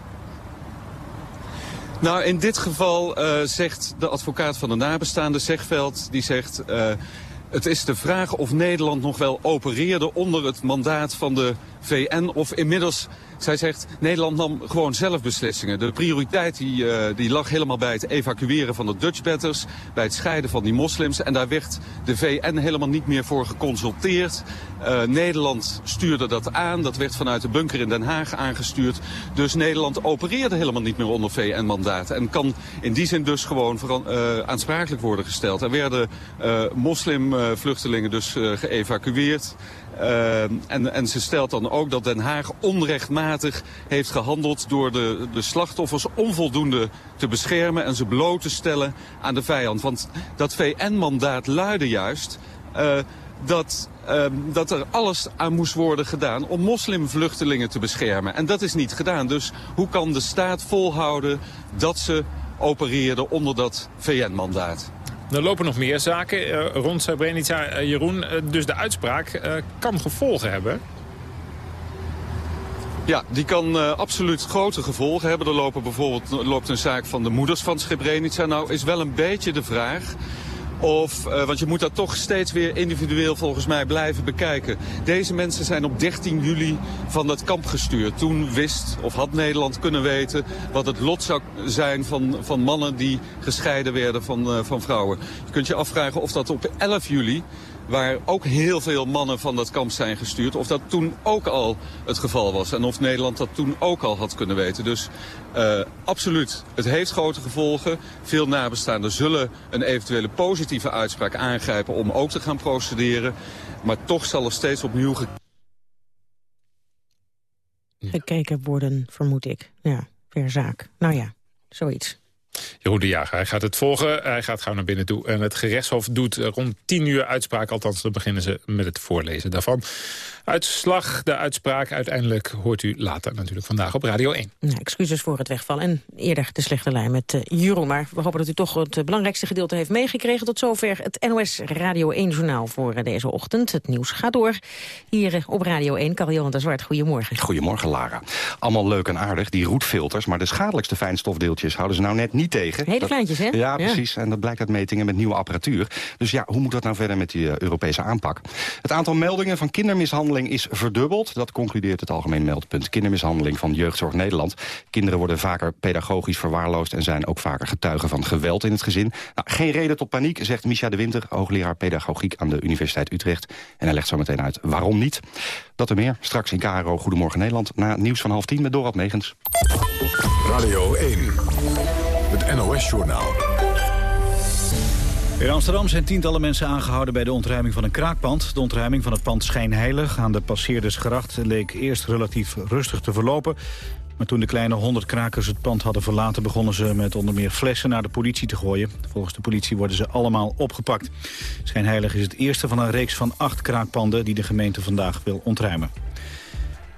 Nou, in dit geval uh, zegt de advocaat van de nabestaande, Zegveld, die zegt... Uh, het is de vraag of Nederland nog wel opereerde onder het mandaat van de VN of inmiddels zij zegt, Nederland nam gewoon zelf beslissingen. De prioriteit die, uh, die lag helemaal bij het evacueren van de Dutchbatters, bij het scheiden van die moslims. En daar werd de VN helemaal niet meer voor geconsulteerd. Uh, Nederland stuurde dat aan, dat werd vanuit de bunker in Den Haag aangestuurd. Dus Nederland opereerde helemaal niet meer onder VN-mandaat. En kan in die zin dus gewoon uh, aansprakelijk worden gesteld. Er werden moslimvluchtelingen dus geëvacueerd. Uh, en, en ze stelt dan ook dat Den Haag onrechtmatig heeft gehandeld... door de, de slachtoffers onvoldoende te beschermen en ze bloot te stellen aan de vijand. Want dat VN-mandaat luidde juist... Uh, dat, uh, dat er alles aan moest worden gedaan om moslimvluchtelingen te beschermen. En dat is niet gedaan. Dus hoe kan de staat volhouden dat ze opereerden onder dat VN-mandaat? Er lopen nog meer zaken uh, rond Srebrenica. Uh, Jeroen, uh, dus de uitspraak kan gevolgen hebben. Ja, die kan absoluut grote gevolgen hebben. Er lopen bijvoorbeeld, loopt een zaak van de moeders van Srebrenica. Nou is wel een beetje de vraag of, uh, want je moet dat toch steeds weer individueel volgens mij blijven bekijken. Deze mensen zijn op 13 juli van dat kamp gestuurd. Toen wist of had Nederland kunnen weten wat het lot zou zijn van, van mannen die gescheiden werden van, uh, van vrouwen. Je kunt je afvragen of dat op 11 juli waar ook heel veel mannen van dat kamp zijn gestuurd. Of dat toen ook al het geval was. En of Nederland dat toen ook al had kunnen weten. Dus uh, absoluut, het heeft grote gevolgen. Veel nabestaanden zullen een eventuele positieve uitspraak aangrijpen om ook te gaan procederen. Maar toch zal er steeds opnieuw gekeken worden, vermoed ik. Ja, per zaak. Nou ja, zoiets. Jeroen de Jager, hij gaat het volgen. Hij gaat gauw naar binnen toe. En het gerechtshof doet rond tien uur uitspraak. Althans, dan beginnen ze met het voorlezen daarvan. Uitslag, de uitspraak uiteindelijk hoort u later natuurlijk vandaag op Radio 1. Nou, excuses voor het wegvallen en eerder de slechte lijn met uh, Jeroen. Maar we hopen dat u toch het belangrijkste gedeelte heeft meegekregen. Tot zover het NOS Radio 1-journaal voor uh, deze ochtend. Het nieuws gaat door. Hier uh, op Radio 1, Karel-Johan de Zwart, goedemorgen. Goedemorgen, Lara. Allemaal leuk en aardig, die roetfilters. Maar de schadelijkste fijnstofdeeltjes houden ze nou net niet tegen. Hele kleintjes, hè? Ja, precies. En dat blijkt uit metingen met nieuwe apparatuur. Dus ja, hoe moet dat nou verder met die Europese aanpak? Het aantal meldingen van kindermishandeling kindermishandeling is verdubbeld. Dat concludeert het algemeen meldpunt kindermishandeling van Jeugdzorg Nederland. Kinderen worden vaker pedagogisch verwaarloosd... en zijn ook vaker getuigen van geweld in het gezin. Nou, geen reden tot paniek, zegt Micha de Winter... hoogleraar pedagogiek aan de Universiteit Utrecht. En hij legt zo meteen uit waarom niet. Dat er meer, straks in KRO Goedemorgen Nederland... na nieuws van half tien met Dorad Megens. Radio 1, het NOS-journaal. In Amsterdam zijn tientallen mensen aangehouden bij de ontruiming van een kraakpand. De ontruiming van het pand Schijnheilig aan de Passeerdersgracht leek eerst relatief rustig te verlopen. Maar toen de kleine 100 krakers het pand hadden verlaten... begonnen ze met onder meer flessen naar de politie te gooien. Volgens de politie worden ze allemaal opgepakt. Schijnheilig is het eerste van een reeks van acht kraakpanden... die de gemeente vandaag wil ontruimen.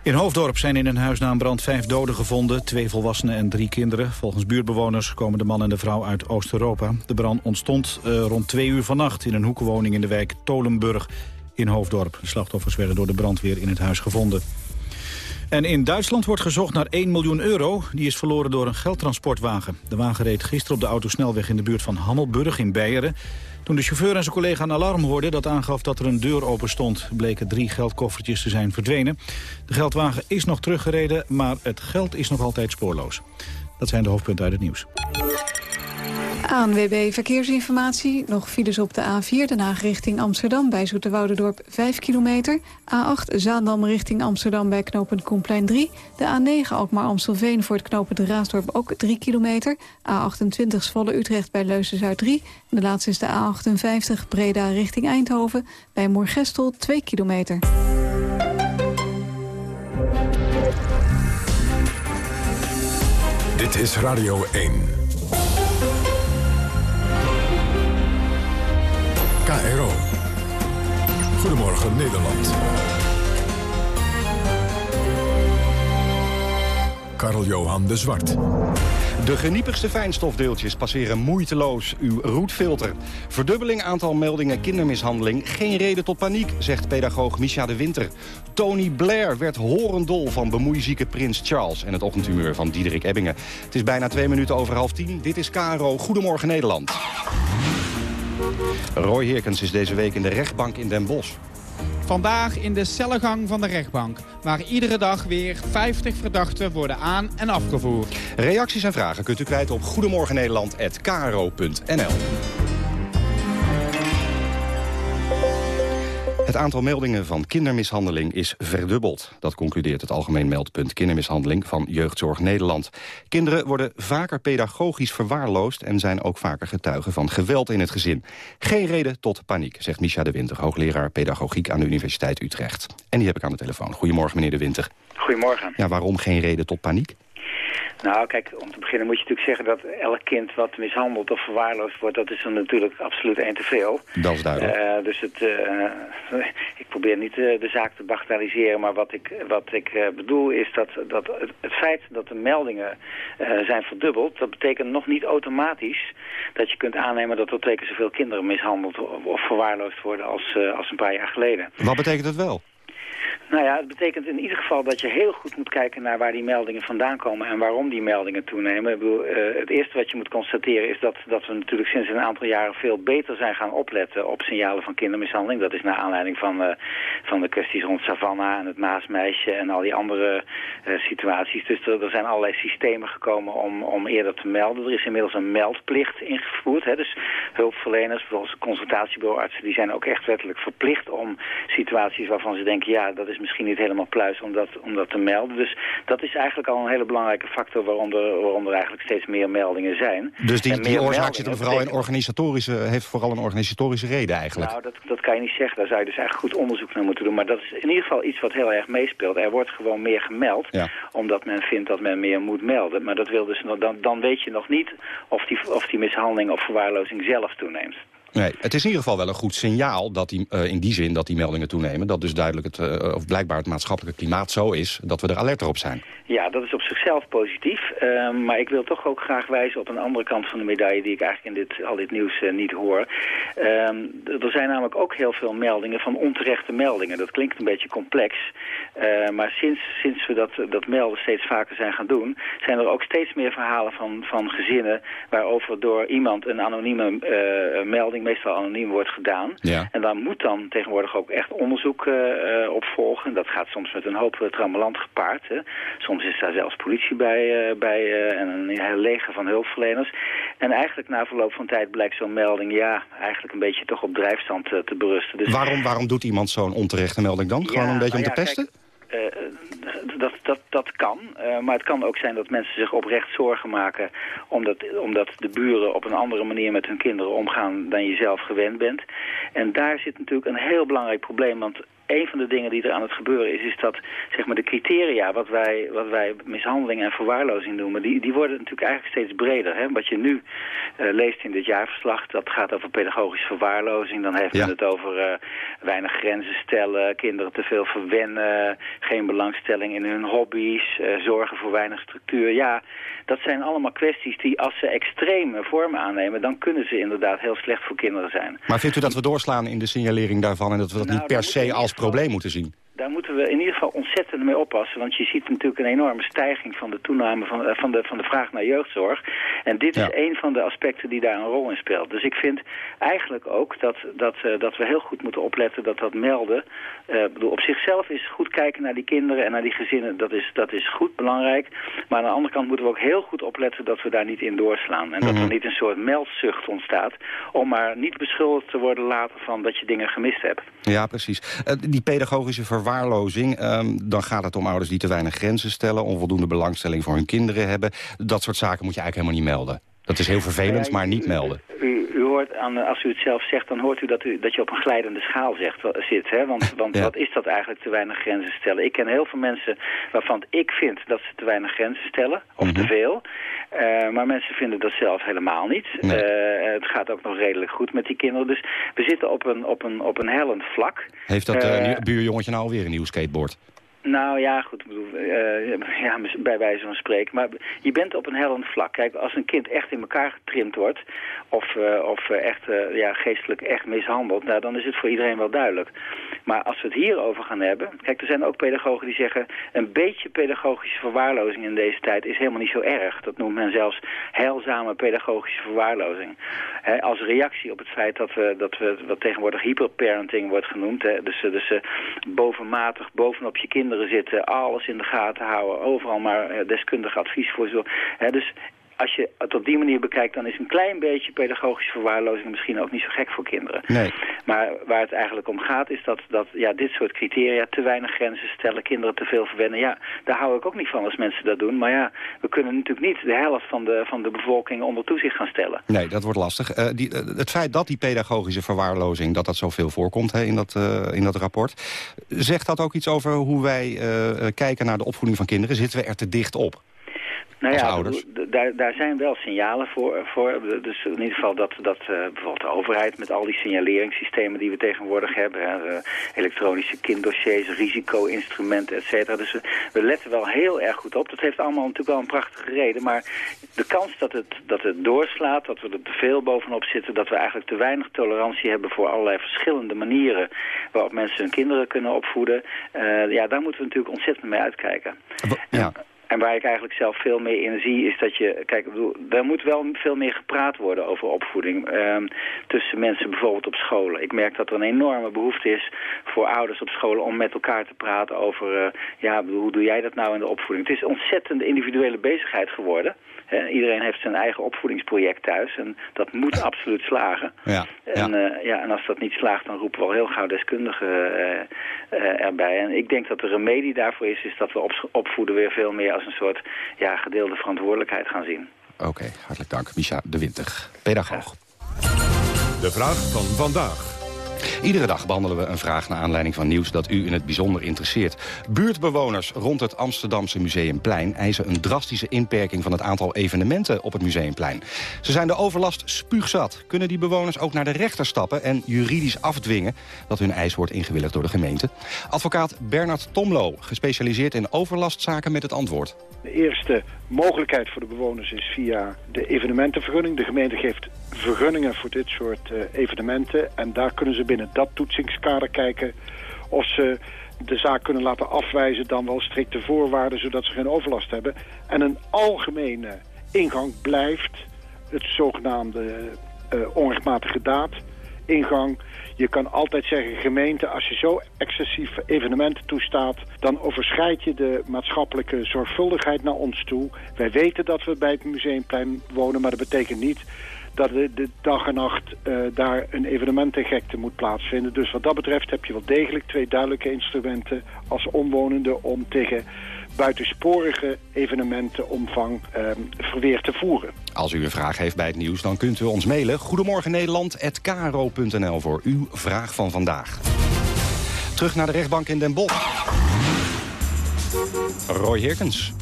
In Hoofddorp zijn in een huis na een brand vijf doden gevonden. Twee volwassenen en drie kinderen. Volgens buurtbewoners komen de man en de vrouw uit Oost-Europa. De brand ontstond uh, rond twee uur vannacht in een hoekenwoning in de wijk Tolenburg in Hoofddorp. De slachtoffers werden door de brandweer in het huis gevonden. En in Duitsland wordt gezocht naar 1 miljoen euro. Die is verloren door een geldtransportwagen. De wagen reed gisteren op de autosnelweg in de buurt van Hammelburg in Beieren. Toen de chauffeur en zijn collega een alarm hoorden dat aangaf dat er een deur open stond... bleken drie geldkoffertjes te zijn verdwenen. De geldwagen is nog teruggereden, maar het geld is nog altijd spoorloos. Dat zijn de hoofdpunten uit het nieuws. ANWB Verkeersinformatie. Nog files op de A4, Den Haag richting Amsterdam... bij Zoeterwoudendorp 5 kilometer. A8 Zaandam richting Amsterdam bij knooppunt Koenplein 3. De A9 Alkmaar-Amstelveen voor het knooppunt Raasdorp ook 3 kilometer. A28 Zwolle Utrecht bij Leusen-Zuid 3. En de laatste is de A58 Breda richting Eindhoven... bij Moergestel 2 kilometer. Dit is Radio 1. KRO. Goedemorgen Nederland. Karl-Johan de Zwart. De geniepigste fijnstofdeeltjes passeren moeiteloos uw roetfilter. Verdubbeling aantal meldingen kindermishandeling. Geen reden tot paniek, zegt pedagoog Misha de Winter. Tony Blair werd horendol van bemoeizieke prins Charles... en het ochtendhumeur van Diederik Ebbingen. Het is bijna twee minuten over half tien. Dit is KRO. Goedemorgen Nederland. Roy Heerkens is deze week in de rechtbank in Den Bosch. Vandaag in de cellengang van de rechtbank, waar iedere dag weer 50 verdachten worden aan- en afgevoerd. Reacties en vragen kunt u kwijt op goedemorgennederland.kro.nl. Het aantal meldingen van kindermishandeling is verdubbeld. Dat concludeert het algemeen meldpunt kindermishandeling van Jeugdzorg Nederland. Kinderen worden vaker pedagogisch verwaarloosd... en zijn ook vaker getuigen van geweld in het gezin. Geen reden tot paniek, zegt Micha de Winter... hoogleraar pedagogiek aan de Universiteit Utrecht. En die heb ik aan de telefoon. Goedemorgen, meneer de Winter. Goedemorgen. Ja, waarom geen reden tot paniek? Nou, kijk, om te beginnen moet je natuurlijk zeggen dat elk kind wat mishandeld of verwaarloosd wordt, dat is dan natuurlijk absoluut één te veel. Dat is duidelijk. Uh, dus het, uh, <laughs> ik probeer niet uh, de zaak te bagatelliseren, maar wat ik, wat ik bedoel is dat, dat het, het, feit dat de meldingen zijn verdubbeld, dat betekent nog niet automatisch dat je kunt aannemen dat er twee keer zoveel kinderen mishandeld of verwaarloosd worden als, als een paar jaar geleden. Wat betekent het wel? Nou ja, het betekent in ieder geval dat je heel goed moet kijken naar waar die meldingen vandaan komen en waarom die meldingen toenemen. Ik bedoel, uh, het eerste wat je moet constateren is dat, dat we natuurlijk sinds een aantal jaren veel beter zijn gaan opletten op signalen van kindermishandeling. Dat is naar aanleiding van, uh, van de kwesties rond Savannah en het Maasmeisje en al die andere uh, situaties. Dus er, er, zijn allerlei systemen gekomen om, om eerder te melden. Er is inmiddels een meldplicht ingevoerd. Hè? Dus hulpverleners, bijvoorbeeld consultatiebureauartsen, die zijn ook echt wettelijk verplicht om situaties waarvan ze denken, ja, dat is misschien niet helemaal pluis om dat, om dat te melden. Dus dat is eigenlijk al een hele belangrijke factor waarom er, waarom er eigenlijk steeds meer meldingen zijn. Dus die, die oorzaak zit er vooral in organisatorische, heeft vooral een organisatorische reden eigenlijk? Nou, dat, dat kan je niet zeggen. Daar zou je dus eigenlijk goed onderzoek naar moeten doen. Maar dat is in ieder geval iets wat heel erg meespeelt. Er wordt gewoon meer gemeld, ja. omdat men vindt dat men meer moet melden. Maar dat wil dus, dan, dan weet je nog niet of die, of die mishandeling of verwaarlozing zelf toeneemt. Nee, het is in ieder geval wel een goed signaal dat die, uh, in die zin dat die meldingen toenemen. Dat dus duidelijk het, uh, of blijkbaar het maatschappelijke klimaat zo is dat we er alerter op zijn. Ja, dat is op zichzelf positief. Uh, maar ik wil toch ook graag wijzen op een andere kant van de medaille die ik eigenlijk in dit, al dit nieuws niet hoor. Ehm, er zijn namelijk ook heel veel meldingen van onterechte meldingen. Dat klinkt een beetje complex. maar sinds, sinds we dat, dat melden steeds vaker zijn gaan doen, zijn er ook steeds meer verhalen van, van gezinnen waarover door iemand een anonieme melding meestal anoniem wordt gedaan. Ja. En daar moet dan tegenwoordig ook echt onderzoek uh, op volgen. Dat gaat soms met een hoop trammeland gepaard. Hè. Soms is daar zelfs politie bij, uh, bij uh, en een heel leger van hulpverleners. En eigenlijk na verloop van tijd blijkt zo'n melding... ja, eigenlijk een beetje toch op drijfstand te berusten. Dus... Waarom, waarom doet iemand zo'n onterechte melding dan? Gewoon ja, een beetje om nou te pesten? Kijk, dat, dat, dat kan, uh, maar het kan ook zijn dat mensen zich oprecht zorgen maken... Omdat, omdat de buren op een andere manier met hun kinderen omgaan dan je zelf gewend bent. En daar zit natuurlijk een heel belangrijk probleem, want een van de dingen die er aan het gebeuren is, is dat zeg maar, de criteria wat wij, wat wij mishandeling en verwaarlozing noemen, die, die worden natuurlijk eigenlijk steeds breder. Hè? Wat je nu uh, leest in dit jaarverslag, dat gaat over pedagogische verwaarlozing. Dan heeft ja. men het over uh, weinig grenzen stellen, kinderen te veel verwennen, geen belangstelling in hun hobby's, uh, zorgen voor weinig structuur. Ja, dat zijn allemaal kwesties die als ze extreme vormen aannemen, dan kunnen ze inderdaad heel slecht voor kinderen zijn. Maar vindt u dat we doorslaan in de signalering daarvan en dat we dat nou, niet per se als probleem moeten zien? Daar moeten we in ieder geval ontzettend mee oppassen. Want je ziet natuurlijk een enorme stijging van de toename van, van, de, van de vraag naar jeugdzorg. En dit ja. is een van de aspecten die daar een rol in speelt. Dus ik vind eigenlijk ook dat, dat, uh, dat we heel goed moeten opletten dat dat melden. Uh, bedoel, op zichzelf is goed kijken naar die kinderen en naar die gezinnen. Dat is, dat is goed belangrijk. Maar aan de andere kant moeten we ook heel goed opletten dat we daar niet in doorslaan. En dat er niet een soort meldzucht ontstaat. Om maar niet beschuldigd te worden later van dat je dingen gemist hebt. Ja, precies. Uh, die pedagogische verwaarlozing, um, dan gaat het om ouders die te weinig grenzen stellen, onvoldoende belangstelling voor hun kinderen hebben. Dat soort zaken moet je eigenlijk helemaal niet melden. Dat is heel vervelend, maar niet melden. Hoort, aan, als u het zelf zegt, dan hoort u dat, u dat je op een glijdende schaal zegt, zit. Hè? Want, <laughs> want ja. wat is dat eigenlijk, te weinig grenzen stellen? Ik ken heel veel mensen waarvan ik vind dat ze te weinig grenzen stellen, of mm -hmm. te veel. Uh, maar mensen vinden dat zelf helemaal niet. Nee. Uh, het gaat ook nog redelijk goed met die kinderen. Dus we zitten op een, op een, op een hellend vlak. Heeft dat uh, buurjongetje nou alweer een nieuw skateboard? Nou ja, goed, bedoel, uh, ja, bij wijze van spreken. Maar je bent op een hellend vlak. Kijk, als een kind echt in elkaar getrimd wordt... of, uh, of echt uh, ja, geestelijk echt mishandeld... Nou, dan is het voor iedereen wel duidelijk. Maar als we het hierover gaan hebben... Kijk, er zijn ook pedagogen die zeggen... een beetje pedagogische verwaarlozing in deze tijd is helemaal niet zo erg. Dat noemt men zelfs heilzame pedagogische verwaarlozing. Als reactie op het feit dat we, dat we wat tegenwoordig hyperparenting wordt genoemd... Hè, dus, dus bovenmatig bovenop je kinderen zitten, alles in de gaten houden, overal maar deskundig advies voor dus als je het op die manier bekijkt, dan is een klein beetje pedagogische verwaarlozing misschien ook niet zo gek voor kinderen. Nee. Maar waar het eigenlijk om gaat is dat, dat ja, dit soort criteria, te weinig grenzen stellen, kinderen te veel verwennen, ja, daar hou ik ook niet van als mensen dat doen. Maar ja, we kunnen natuurlijk niet de helft van de, van de bevolking onder toezicht gaan stellen. Nee, dat wordt lastig. Uh, die, uh, het feit dat die pedagogische verwaarlozing, dat dat zoveel voorkomt hè, in, dat, uh, in dat rapport, zegt dat ook iets over hoe wij kijken naar de opvoeding van kinderen? Zitten we er te dicht op? Nou ja, daar, daar zijn wel signalen voor, voor. Dus in ieder geval dat, dat uh, bijvoorbeeld de overheid met al die signaleringssystemen die we tegenwoordig hebben, uh, elektronische kinddossiers, risico-instrumenten, et cetera. Dus we, we, letten wel heel erg goed op. Dat heeft allemaal natuurlijk wel een prachtige reden. Maar de kans dat het, dat het doorslaat, dat we er te veel bovenop zitten, dat we eigenlijk te weinig tolerantie hebben voor allerlei verschillende manieren waarop mensen hun kinderen kunnen opvoeden, uh, ja, daar moeten we natuurlijk ontzettend mee uitkijken. Ja. En waar ik eigenlijk zelf veel meer in zie is dat je... Kijk, er moet wel veel meer gepraat worden over opvoeding. Um, tussen mensen bijvoorbeeld op scholen. Ik merk dat er een enorme behoefte is voor ouders op scholen... om met elkaar te praten over... Uh, ja, hoe doe jij dat nou in de opvoeding? Het is ontzettend individuele bezigheid geworden. He, iedereen heeft zijn eigen opvoedingsproject thuis. En dat moet absoluut slagen. Ja, en, ja. Uh, ja, en als dat niet slaagt, dan roepen we al heel gauw deskundigen uh, uh, erbij. En ik denk dat de remedie daarvoor is... is dat we op, opvoeden weer veel meer als een soort ja, gedeelde verantwoordelijkheid gaan zien. Oké, okay, hartelijk dank. Micha de Winter, pedagoog. De vraag van vandaag. Iedere dag behandelen we een vraag naar aanleiding van nieuws dat u in het bijzonder interesseert. Buurtbewoners rond het Amsterdamse Museumplein eisen een drastische inperking van het aantal evenementen op het Museumplein. Ze zijn de overlast spuugzat. Kunnen die bewoners ook naar de rechter stappen en juridisch afdwingen dat hun eis wordt ingewilligd door de gemeente? Advocaat Bernard Tomlo, gespecialiseerd in overlastzaken met het antwoord. De eerste mogelijkheid voor de bewoners is via de evenementenvergunning. De gemeente geeft vergunningen voor dit soort uh, evenementen. En daar kunnen ze binnen dat toetsingskader kijken of ze de zaak kunnen laten afwijzen dan wel strikte voorwaarden, zodat ze geen overlast hebben. En een algemene ingang blijft het zogenaamde uh, onrechtmatige daad. ingang. Je kan altijd zeggen, gemeente, als je zo excessief evenementen toestaat... dan overschrijd je de maatschappelijke zorgvuldigheid naar ons toe. Wij weten dat we bij het Museumplein wonen, maar dat betekent niet dat de, de dag en nacht uh, daar een evenementengekte moet plaatsvinden. Dus wat dat betreft heb je wel degelijk twee duidelijke instrumenten als omwonende om tegen buitensporige evenementenomvang uh, verweer te voeren. Als u een vraag heeft bij het nieuws, dan kunt u ons mailen. Goedemorgen Nederland@kro.nl voor uw vraag van vandaag. Terug naar de rechtbank in Den Bosch. Roy Hirkens.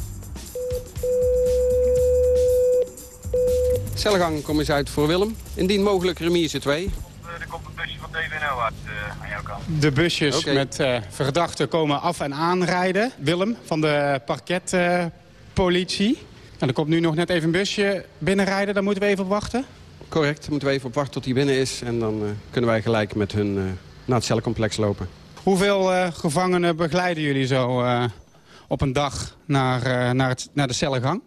Celgang, kom eens uit voor Willem. Indien mogelijk remise 2. Er komt een busje van DWNL uit uh, kant. De busjes okay. met uh, verdachten komen af en aanrijden. Willem van de parketpolitie. En er komt nu nog net even een busje binnenrijden. Daar moeten we even op wachten. Correct, daar moeten we even op wachten tot hij binnen is. En dan kunnen wij gelijk met hun naar het celcomplex lopen. Hoeveel gevangenen begeleiden jullie zo op een dag naar, naar, het, naar de cellengang?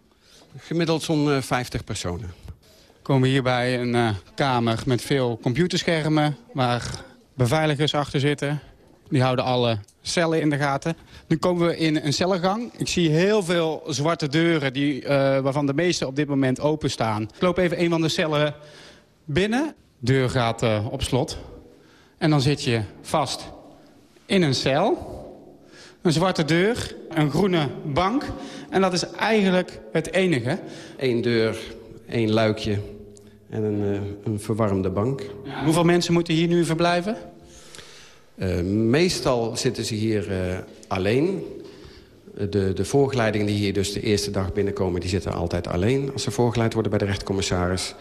Gemiddeld zo'n 50 personen komen we hier bij een kamer met veel computerschermen... waar beveiligers achter zitten. Die houden alle cellen in de gaten. Nu komen we in een cellengang. Ik zie heel veel zwarte deuren die, uh, waarvan de meeste op dit moment openstaan. Ik loop even een van de cellen binnen. Deur gaat uh, op slot. En dan zit je vast in een cel. Een zwarte deur, een groene bank. En dat is eigenlijk het enige. Eén deur, één luikje, en een, uh, een verwarmde bank. Ja, hoeveel mensen moeten hier nu verblijven? Uh, meestal zitten ze hier uh, alleen. De, de voorgeleidingen die hier dus de eerste dag binnenkomen... die zitten altijd alleen als ze voorgeleid worden bij de rechtercommissaris.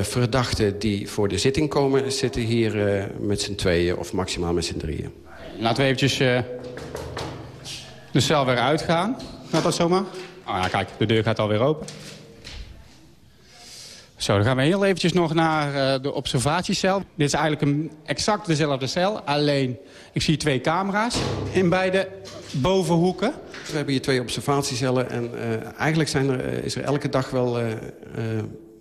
verdachten die voor de zitting komen... zitten hier met z'n tweeën of maximaal met z'n drieën. Laten we eventjes de cel weer uitgaan. Gaat dat zomaar? Oh ja, kijk, de deur gaat alweer open. Zo, dan gaan we heel eventjes nog naar uh, de observatiecel. Dit is eigenlijk een exact dezelfde cel. Alleen, ik zie twee camera's in beide bovenhoeken. We hebben hier twee observatiecellen. En uh, eigenlijk zijn er, uh, is er elke dag wel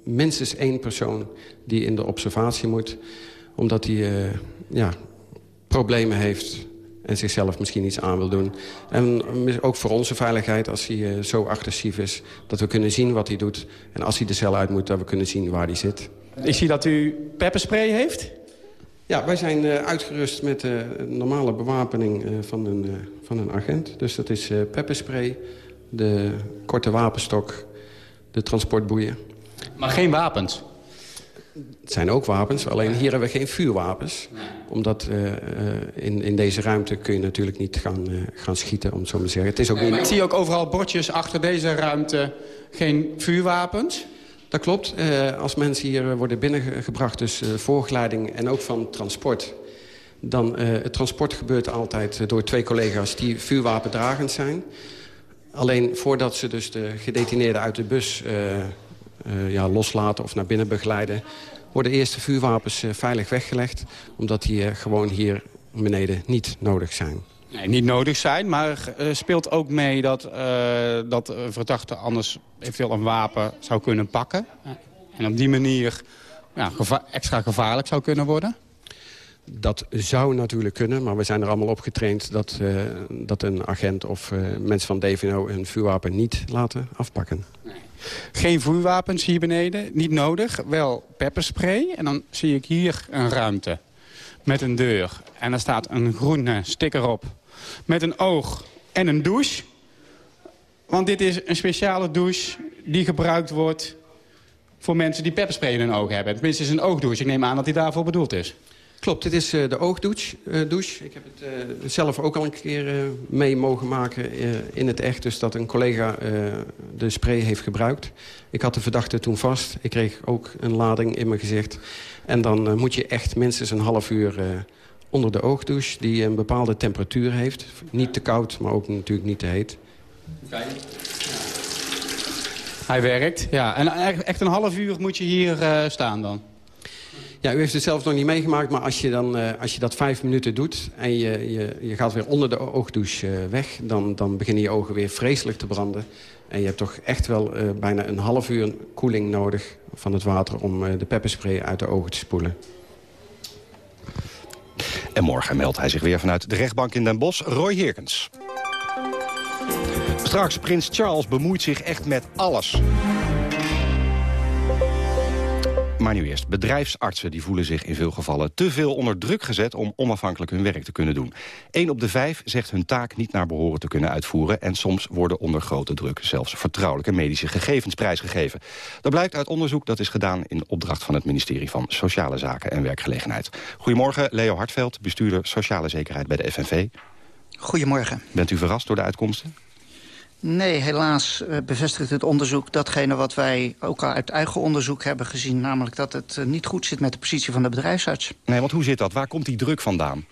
minstens één persoon die in de observatie moet. Omdat hij ja, problemen heeft en zichzelf misschien iets aan wil doen. En ook voor onze veiligheid, als hij uh, zo agressief is... dat we kunnen zien wat hij doet. En als hij de cel uit moet, dat we kunnen zien waar hij zit. Ik zie dat u pepperspray heeft. Ja, wij zijn uh, uitgerust met de uh, normale bewapening van, een, van een agent. Dus dat is pepperspray, de korte wapenstok, de transportboeien. Maar geen wapens? Het zijn ook wapens, alleen hier hebben we geen vuurwapens. Omdat uh, in, in deze ruimte kun je natuurlijk niet gaan, uh, gaan schieten, om het zo maar te zeggen. Het is ook niet... Ik zie ook overal bordjes achter deze ruimte geen vuurwapens. Dat klopt. Uh, als mensen hier worden binnengebracht, dus voorgeleiding en ook van transport... dan het transport gebeurt altijd door twee collega's die vuurwapendragend zijn. Alleen voordat ze dus de gedetineerden uit de bus uh, ja, loslaten of naar binnen begeleiden... worden eerst de vuurwapens uh, veilig weggelegd... omdat die uh, gewoon hier beneden niet nodig zijn. Nee, niet nodig zijn, maar speelt ook mee dat, dat verdachte anders eventueel een wapen zou kunnen pakken. En op die manier ja, geva extra gevaarlijk zou kunnen worden? Dat zou natuurlijk kunnen, maar we zijn er allemaal op getraind... dat, uh, dat een agent of uh, mensen van DVNO een vuurwapen niet laten afpakken. Nee. Geen vuurwapens hier beneden, niet nodig. Wel pepperspray. En dan zie ik hier een ruimte met een deur. En daar staat een groene sticker op. Met een oog en een douche. Want dit is een speciale douche die gebruikt wordt voor mensen die pepperspray in hun ogen hebben. Tenminste, is een oogdouche. Ik neem aan dat die daarvoor bedoeld is. Klopt, dit is uh, de oogdouche. Uh, douche. Ik heb het uh, zelf ook al een keer mee mogen maken in het echt. Dus dat een collega de spray heeft gebruikt. Ik had de verdachte toen vast. Ik kreeg ook een lading in mijn gezicht. En dan moet je echt minstens een half uur onder de oogdouche... die een bepaalde temperatuur heeft. Niet te koud, maar ook natuurlijk niet te heet. Okay. Hij werkt, ja. En echt een half uur moet je hier staan dan? Ja, u heeft het zelf nog niet meegemaakt, maar als je, dan, uh, als je dat vijf minuten doet... en je, je, je gaat weer onder de oogdouche uh, weg... Dan, dan beginnen je ogen weer vreselijk te branden. En je hebt toch echt wel uh, bijna een half uur koeling nodig van het water... om de pepperspray uit de ogen te spoelen. En morgen meldt hij zich weer vanuit de rechtbank in Den Bosch, Roy Heerkens. Straks, prins Charles bemoeit zich echt met alles. Maar nu eerst, bedrijfsartsen die voelen zich in veel gevallen te veel onder druk gezet om onafhankelijk hun werk te kunnen doen. Eén op de vijf zegt hun taak niet naar behoren te kunnen uitvoeren en soms worden onder grote druk zelfs vertrouwelijke medische gegevens prijsgegeven. Dat blijkt uit onderzoek dat is gedaan in opdracht van het ministerie van Sociale Zaken en Werkgelegenheid. Goedemorgen, Leo Hartveld, bestuurder Sociale Zekerheid bij de FNV. Goedemorgen. Bent u verrast door de uitkomsten? Nee, helaas eh, bevestigt het onderzoek datgene wat wij ook al uit eigen onderzoek hebben gezien. Namelijk dat het eh, niet goed zit met de positie van de bedrijfsarts. Nee, want hoe zit dat? Waar komt die druk vandaan?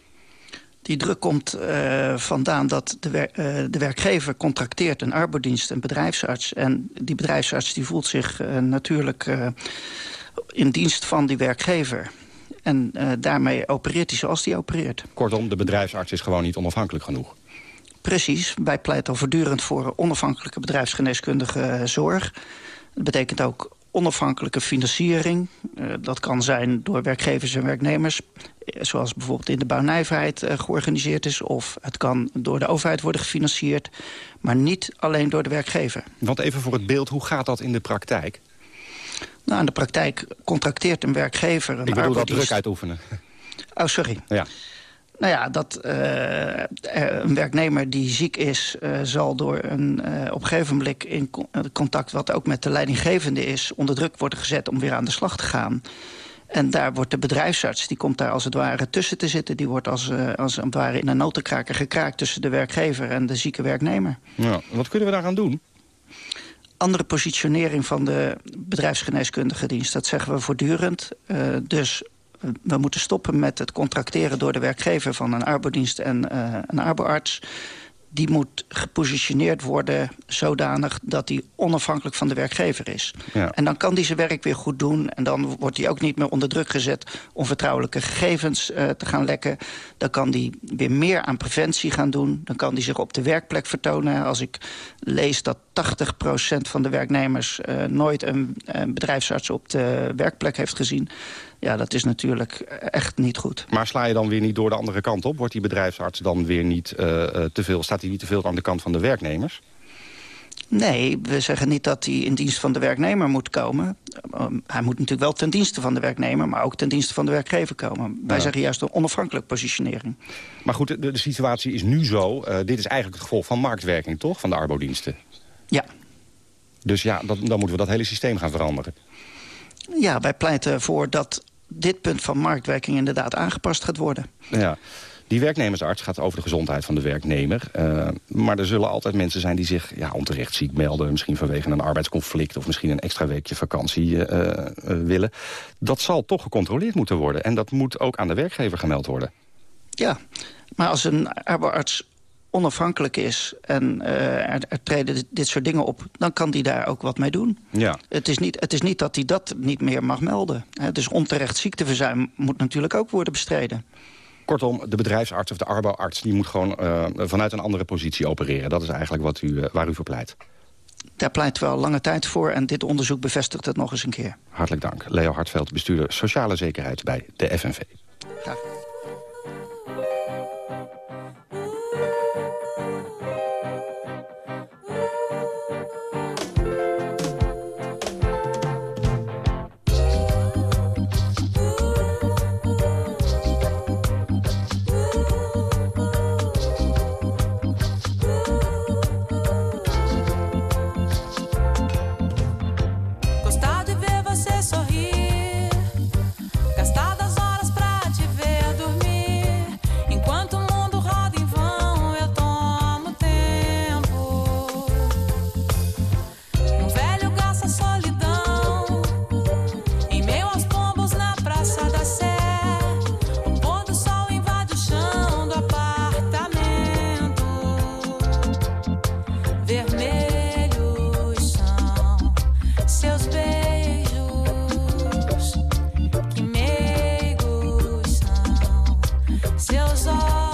Die druk komt uh, vandaan dat de, wer uh, de, werkgever contracteert een arbodienst, een bedrijfsarts. En die bedrijfsarts die voelt zich uh, natuurlijk in dienst van die werkgever. En daarmee opereert hij zoals hij opereert. Kortom, de bedrijfsarts is gewoon niet onafhankelijk genoeg. Precies. Wij pleiten voortdurend voor onafhankelijke bedrijfsgeneeskundige zorg. Dat betekent ook onafhankelijke financiering. Uh, dat kan zijn door werkgevers en werknemers. Zoals bijvoorbeeld in de bouwnijverheid georganiseerd is. Of het kan door de overheid worden gefinancierd. Maar niet alleen door de werkgever. Want even voor het beeld, hoe gaat dat in de praktijk? Nou, in de praktijk contracteert een werkgever... Een Ik bedoel dat druk uitoefenen. Oh, sorry. Ja. Nou ja, dat uh, een werknemer die ziek is... Uh, zal door een op een gegeven moment in contact... wat ook met de leidinggevende is... onder druk worden gezet om weer aan de slag te gaan. En daar wordt de bedrijfsarts, die komt daar als het ware tussen te zitten. Die wordt als, als het ware in een notenkraker gekraakt... tussen de werkgever en de zieke werknemer. Ja, wat kunnen we daaraan doen? Andere positionering van de bedrijfsgeneeskundige dienst. Dat zeggen we voortdurend. dus we moeten stoppen met het contracteren door de werkgever van een arbodienst en uh, een arboarts. Die moet gepositioneerd worden zodanig dat die onafhankelijk van de werkgever is. Ja. En dan kan die zijn werk weer goed doen. En dan wordt hij ook niet meer onder druk gezet om vertrouwelijke gegevens uh, te gaan lekken. Dan kan die weer meer aan preventie gaan doen. Dan kan die zich op de werkplek vertonen. Als ik lees dat 80% van de werknemers uh, nooit een, een bedrijfsarts op de werkplek heeft gezien ja, dat is natuurlijk echt niet goed. Maar sla je dan weer niet door de andere kant op? Wordt die bedrijfsarts dan weer niet uh, te veel, staat hij niet te veel aan de kant van de werknemers? Nee, we zeggen niet dat hij in dienst van de werknemer moet komen. Um, hij moet natuurlijk wel ten dienste van de werknemer... maar ook ten dienste van de werkgever komen. Wij zeggen juist een onafhankelijke positionering. Maar goed, de, de situatie is nu zo. Uh, dit is eigenlijk het gevolg van marktwerking, toch? Van de arbodiensten. Ja. Dus ja, dat, dan moeten we dat hele systeem gaan veranderen. Ja, wij pleiten ervoor dat dit punt van marktwerking inderdaad aangepast gaat worden. Ja. Die werknemersarts gaat over de gezondheid van de werknemer. Uh, maar er zullen altijd mensen zijn die zich ja, onterecht ziek melden. Misschien vanwege een arbeidsconflict of misschien een extra weekje vakantie uh, uh, willen. Dat zal toch gecontroleerd moeten worden. En dat moet ook aan de werkgever gemeld worden. Ja, maar als een arbeidsarts onafhankelijk is en uh, er, er, treden dit, soort dingen op... dan kan die daar ook wat mee doen. Ja. Het, is niet, het is niet dat hij dat niet meer mag melden. Hè. Dus onterecht ziekteverzuim moet natuurlijk ook worden bestreden. Kortom, de bedrijfsarts of de arbeidsarts... die moet gewoon uh, vanuit een andere positie opereren. Dat is eigenlijk wat u, uh, waar u voor pleit. Daar pleiten we al lange tijd voor en dit onderzoek bevestigt het nog eens een keer. Hartelijk dank. Leo Hartveld, bestuurder Sociale Zekerheid bij de FNV. Graag. zelfs al.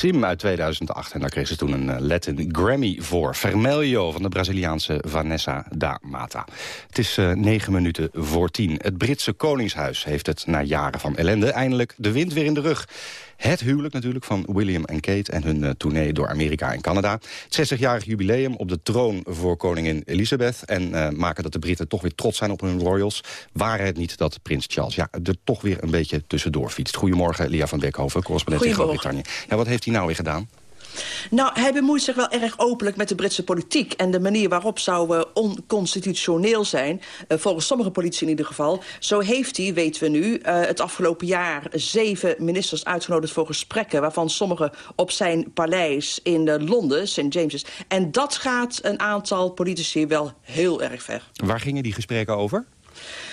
Sim uit 2008. En daar kreeg ze toen een eh, Latin Grammy voor. Vermelho van de Braziliaanse Vanessa da Mata. Het is eh, negen minuten voor tien. Het Britse Koningshuis heeft het na jaren van ellende... eindelijk de wind weer in de rug. Het huwelijk natuurlijk van William en Kate en hun uh, tournee door Amerika en Canada. Het 60-jarig jubileum op de troon voor koningin Elizabeth. En uh, maken dat de Britten toch weer trots zijn op hun royals. Waren het niet dat prins Charles ja, er toch weer een beetje tussendoor fietst. Goedemorgen, Lia van Beckhoven, correspondent in Groot-Brittannië. Ja, wat heeft hij nou weer gedaan? Nou, hij bemoeit zich wel erg openlijk met de Britse politiek. En de manier waarop zou uh, onconstitutioneel zijn, uh, volgens sommige politici in ieder geval. Zo heeft hij, weten we nu, uh, het afgelopen jaar zeven ministers uitgenodigd voor gesprekken. Waarvan sommige op zijn paleis in Londen, St. James's. En dat gaat een aantal politici wel heel erg ver. Waar gingen die gesprekken over?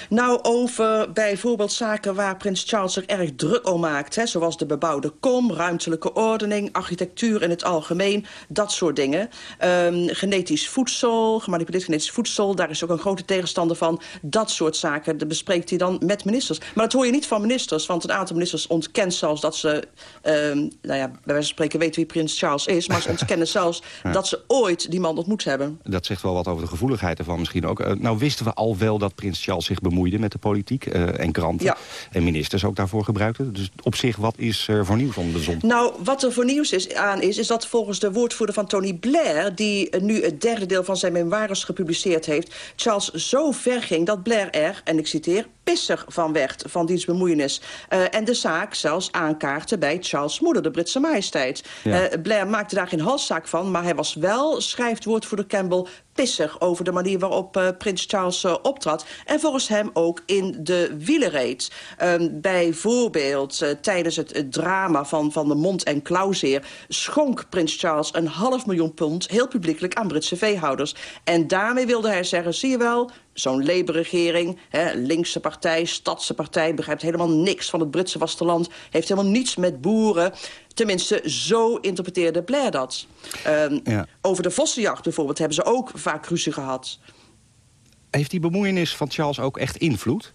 Nou, over bijvoorbeeld zaken waar prins Charles zich erg druk om maakt. Hè, zoals de bebouwde kom, ruimtelijke ordening, architectuur in het algemeen. Dat soort dingen. Um, genetisch voedsel, gemanipuleerd genetisch voedsel. Daar is ook een grote tegenstander van. Dat soort zaken dat bespreekt hij dan met ministers. Maar dat hoor je niet van ministers. Want een aantal ministers ontkent zelfs dat ze... Um, nou ja, bij wijze van spreken weten wie prins Charles is. Maar ze ontkennen zelfs <laughs> ja. dat ze ooit die man ontmoet hebben. Dat zegt wel wat over de gevoeligheid ervan misschien ook. Uh, nou wisten we al wel dat prins Charles zich bemoeide met de politiek. Uh, en kranten ja. en ministers ook daarvoor gebruikten. Dus op zich, wat is er voor nieuws onder de zon? Nou, wat er voor nieuws is, aan is, is dat volgens de woordvoerder van Tony Blair... die nu het derde deel van zijn memoires gepubliceerd heeft... Charles zo ver ging dat Blair er, en ik citeer pissig van werd, van diens bemoeienis. Uh, en de zaak zelfs aankaarten bij Charles' moeder, de Britse majesteit. Ja. Uh, Blair maakte daar geen halszaak van, maar hij was wel, schrijft woordvoerder Campbell pissig over de manier waarop uh, prins Charles uh, optrad. En volgens hem ook in de wielen reed. Um, bijvoorbeeld uh, tijdens het, het, drama van, van de mond- en klauwzeer... schonk prins Charles een half miljoen pond heel publiekelijk aan Britse veehouders. En daarmee wilde hij zeggen, zie je wel zo'n Labour-regering, linkse partij, stadse partij... begrijpt helemaal niks van het Britse vasteland... heeft helemaal niets met boeren. Tenminste, zo interpreteerde Blair dat. Um, ja. Over de vossenjacht bijvoorbeeld hebben ze ook vaak ruzie gehad. Heeft die bemoeienis van Charles ook echt invloed?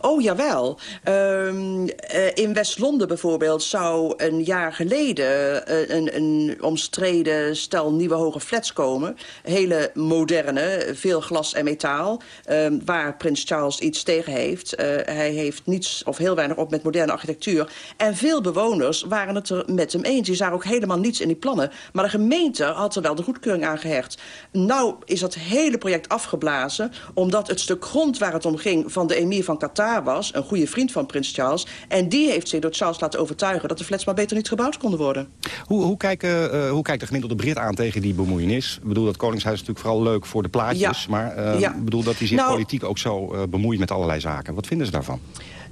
Oh, jawel. Um, uh, in West-Londen bijvoorbeeld zou een jaar geleden... Uh, een, een omstreden stel nieuwe hoge flats komen. Hele moderne, veel glas en metaal. Um, waar prins Charles iets tegen heeft. Uh, hij heeft niets of heel weinig op met moderne architectuur. En veel bewoners waren het er met hem eens. Die zagen ook helemaal niets in die plannen. Maar de gemeente had er wel de goedkeuring aan gehecht. Nou is dat hele project afgeblazen... omdat het stuk grond waar het om ging van de emir van Qatar was, een goede vriend van prins Charles. En die heeft zich door Charles laten overtuigen... dat de flats maar beter niet gebouwd konden worden. Hoe, hoe, kijken, uh, hoe kijkt de gemiddelde Brit aan tegen die bemoeienis? Ik bedoel, dat Koningshuis is natuurlijk vooral leuk voor de plaatjes... Ja. maar ik uh, ja. bedoel dat hij zich nou, politiek ook zo uh, bemoeit met allerlei zaken. Wat vinden ze daarvan?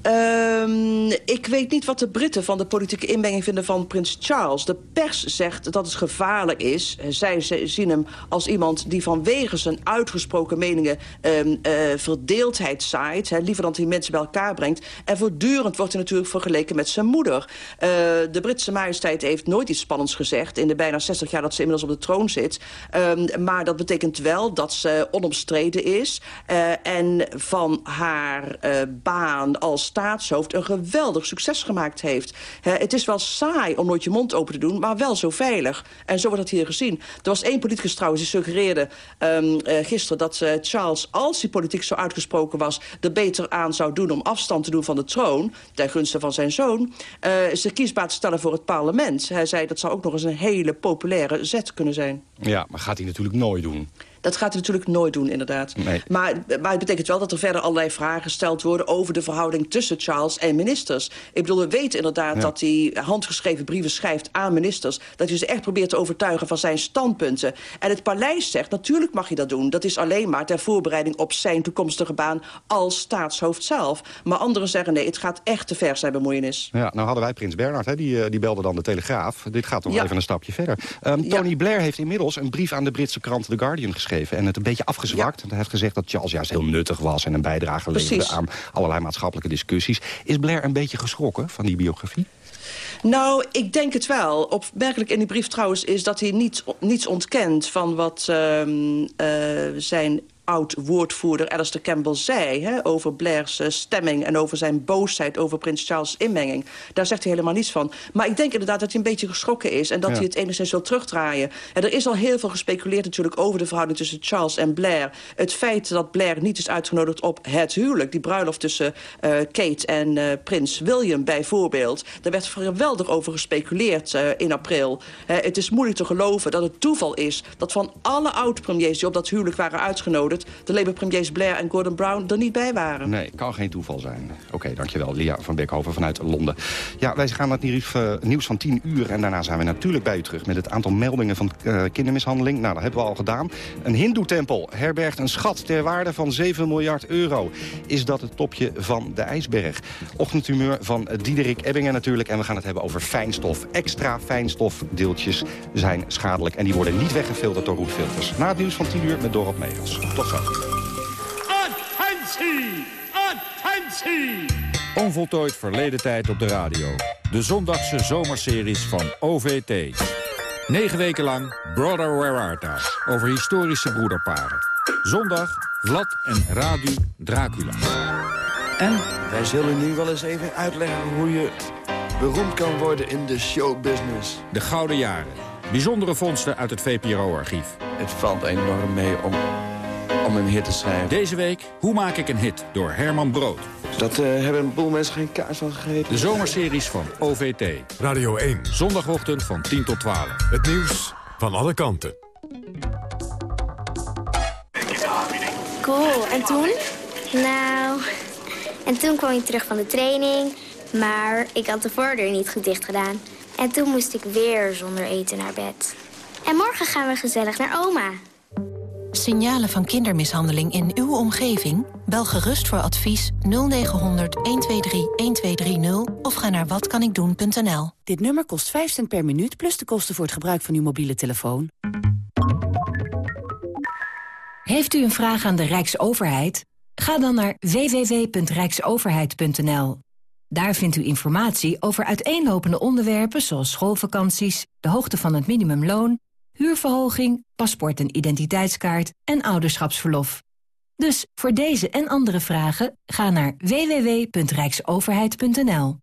Um, ik weet niet wat de Britten van de politieke inmenging vinden van prins Charles. De pers zegt dat het gevaarlijk is. Zij zien hem als iemand die vanwege zijn uitgesproken meningen um, uh, verdeeldheid zaait. Hè, liever dan hij mensen bij elkaar brengt. En voortdurend wordt hij natuurlijk vergeleken met zijn moeder. Uh, de Britse majesteit heeft nooit iets spannends gezegd... in de bijna 60 jaar dat ze inmiddels op de troon zit. Um, maar dat betekent wel dat ze onomstreden is. Uh, en van haar baan als staatshoofd een geweldig succes gemaakt heeft. He, het is wel saai om nooit je mond open te doen, maar wel zo veilig. En zo wordt het hier gezien. Er was één politicus trouwens die suggereerde um, gisteren... dat uh, Charles, als hij politiek zo uitgesproken was... er beter aan zou doen om afstand te doen van de troon... ten gunste van zijn zoon, uh, zich kiesbaar te stellen voor het parlement. Hij zei dat zou ook nog eens een hele populaire zet kunnen zijn. Ja, maar gaat hij natuurlijk nooit doen. Dat gaat hij natuurlijk nooit doen, inderdaad. Nee. Maar, maar het betekent wel dat er verder allerlei vragen gesteld worden... over de verhouding tussen Charles en ministers. Ik bedoel, we weten inderdaad Ja. dat hij handgeschreven brieven schrijft aan ministers. Dat hij ze echt probeert te overtuigen van zijn standpunten. En het paleis zegt, natuurlijk mag hij dat doen. Dat is alleen maar ter voorbereiding op zijn toekomstige baan... als staatshoofd zelf. Maar anderen zeggen, nee, het gaat echt te ver, zijn bemoeienis. Ja, nou hadden wij Prins Bernhard, hè, die, eh, die belde dan de Telegraaf. Dit gaat toch Ja. even een stapje verder. Ehm, Tony Blair heeft inmiddels een brief aan de Britse krant The Guardian geschreven... en het een beetje afgezwakt. Hij heeft gezegd dat Charles juist heel nuttig was... en een bijdrage leverde aan allerlei maatschappelijke discussies. Is Blair een beetje geschrokken van die biografie? Nou, ik denk het wel. Opmerkelijk in die brief trouwens is dat hij niets, niets ontkent... van wat ehm, eh, zijn oud-woordvoerder Alistair Campbell zei... Hè, over Blair's eh, stemming en over zijn boosheid over prins Charles' inmenging. Daar zegt hij helemaal niets van. Maar ik denk inderdaad dat hij een beetje geschrokken is... en dat Ja. hij het enigszins wil terugdraaien. En er is al heel veel gespeculeerd natuurlijk over de verhouding tussen Charles en Blair. Het feit dat Blair niet is uitgenodigd op het huwelijk... die bruiloft tussen eh, Kate en eh, prins William bijvoorbeeld... daar werd geweldig over gespeculeerd in april. Het is moeilijk te geloven dat het toeval is... dat van alle oud-premiers die op dat huwelijk waren uitgenodigd... de Labour-premiers Blair en Gordon Brown er niet bij waren. Nee, kan geen toeval zijn. Oké, dankjewel, Lia van Beekhoven vanuit Londen. Ja, wij gaan naar het nieuws, eh, van 10 uur... en daarna zijn we natuurlijk bij u terug met het aantal meldingen van eh, kindermishandeling. Nou, dat hebben we al gedaan. Een hindoe-tempel herbergt een schat ter waarde van 7 miljard euro. Is dat het topje van de ijsberg? Ochtendhumeur van Diederik Ebbingen natuurlijk. En we gaan het hebben over fijnstof. Extra fijnstofdeeltjes zijn schadelijk... en die worden niet weggefilterd door roetfilters. Na het nieuws van 10 uur met Dorot Megens. Tot Attentie! Attentie! Onvoltooid verleden tijd op de radio. De zondagse zomerseries van OVT. Negen weken lang Brother Where Art Thou? Over historische broederparen. Zondag Vlad en Radu Dracula. En wij zullen nu wel eens even uitleggen hoe je beroemd kan worden in de showbusiness. De Gouden Jaren. Bijzondere vondsten uit het VPRO-archief. Het valt enorm mee om, om een hit te schrijven. Deze week Hoe maak ik een hit? door Herman Brood. Dat eh, hebben een boel mensen geen kaas van gegeten. De zomerseries van OVT. Radio 1. Zondagochtend van 10 tot 12. Het nieuws van alle kanten. Cool. En toen? Nou, en toen kwam ik terug van de training. Maar ik had de voordeur niet goed dicht gedaan. En toen moest ik weer zonder eten naar bed. En morgen gaan we gezellig naar oma. Signalen van kindermishandeling in uw omgeving? Bel gerust voor advies 0900 123 1230 of ga naar watkanikdoen.nl. Dit nummer kost 5 cent per minuut plus de kosten voor het gebruik van uw mobiele telefoon. Heeft u een vraag aan de Rijksoverheid? Ga dan naar www.rijksoverheid.nl. Daar vindt u informatie over uiteenlopende onderwerpen zoals schoolvakanties, de hoogte van het minimumloon, huurverhoging, paspoort en identiteitskaart en ouderschapsverlof. Dus voor deze en andere vragen ga naar www.rijksoverheid.nl.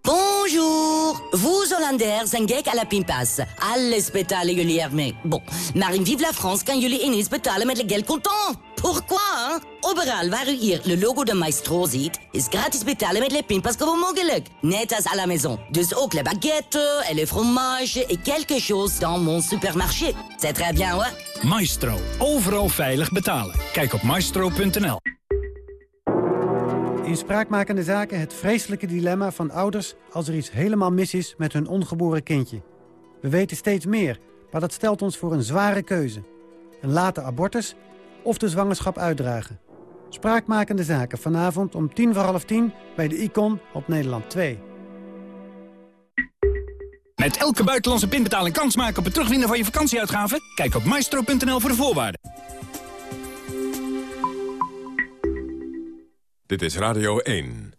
Bonjour! Vous, Hollanders, zijn gek à la pinpas. Alles betalen jullie ermee. Bon, maar in Vive la France kan jullie ineens betalen met le geld contant. Pourquoi? hein? Overal waar u hier le logo de Maestro ziet, is gratis betalen met le pinpas gewoon mogelijk. Net als à la maison. Dus ook le baguette et le fromage et quelque chose dans mon supermarché. C'est très bien, hoor. Maestro. Overal veilig betalen. Kijk op maestro.nl. In spraakmakende zaken het vreselijke dilemma van ouders... als er iets helemaal mis is met hun ongeboren kindje. We weten steeds meer, maar dat stelt ons voor een zware keuze. Een late abortus of de zwangerschap uitdragen. Spraakmakende zaken vanavond om tien voor half tien... bij de Icon op Nederland 2. Met elke buitenlandse pinbetaling kans maken op het terugwinnen van je vakantieuitgaven? Kijk op maestro.nl voor de voorwaarden. Dit is Radio 1.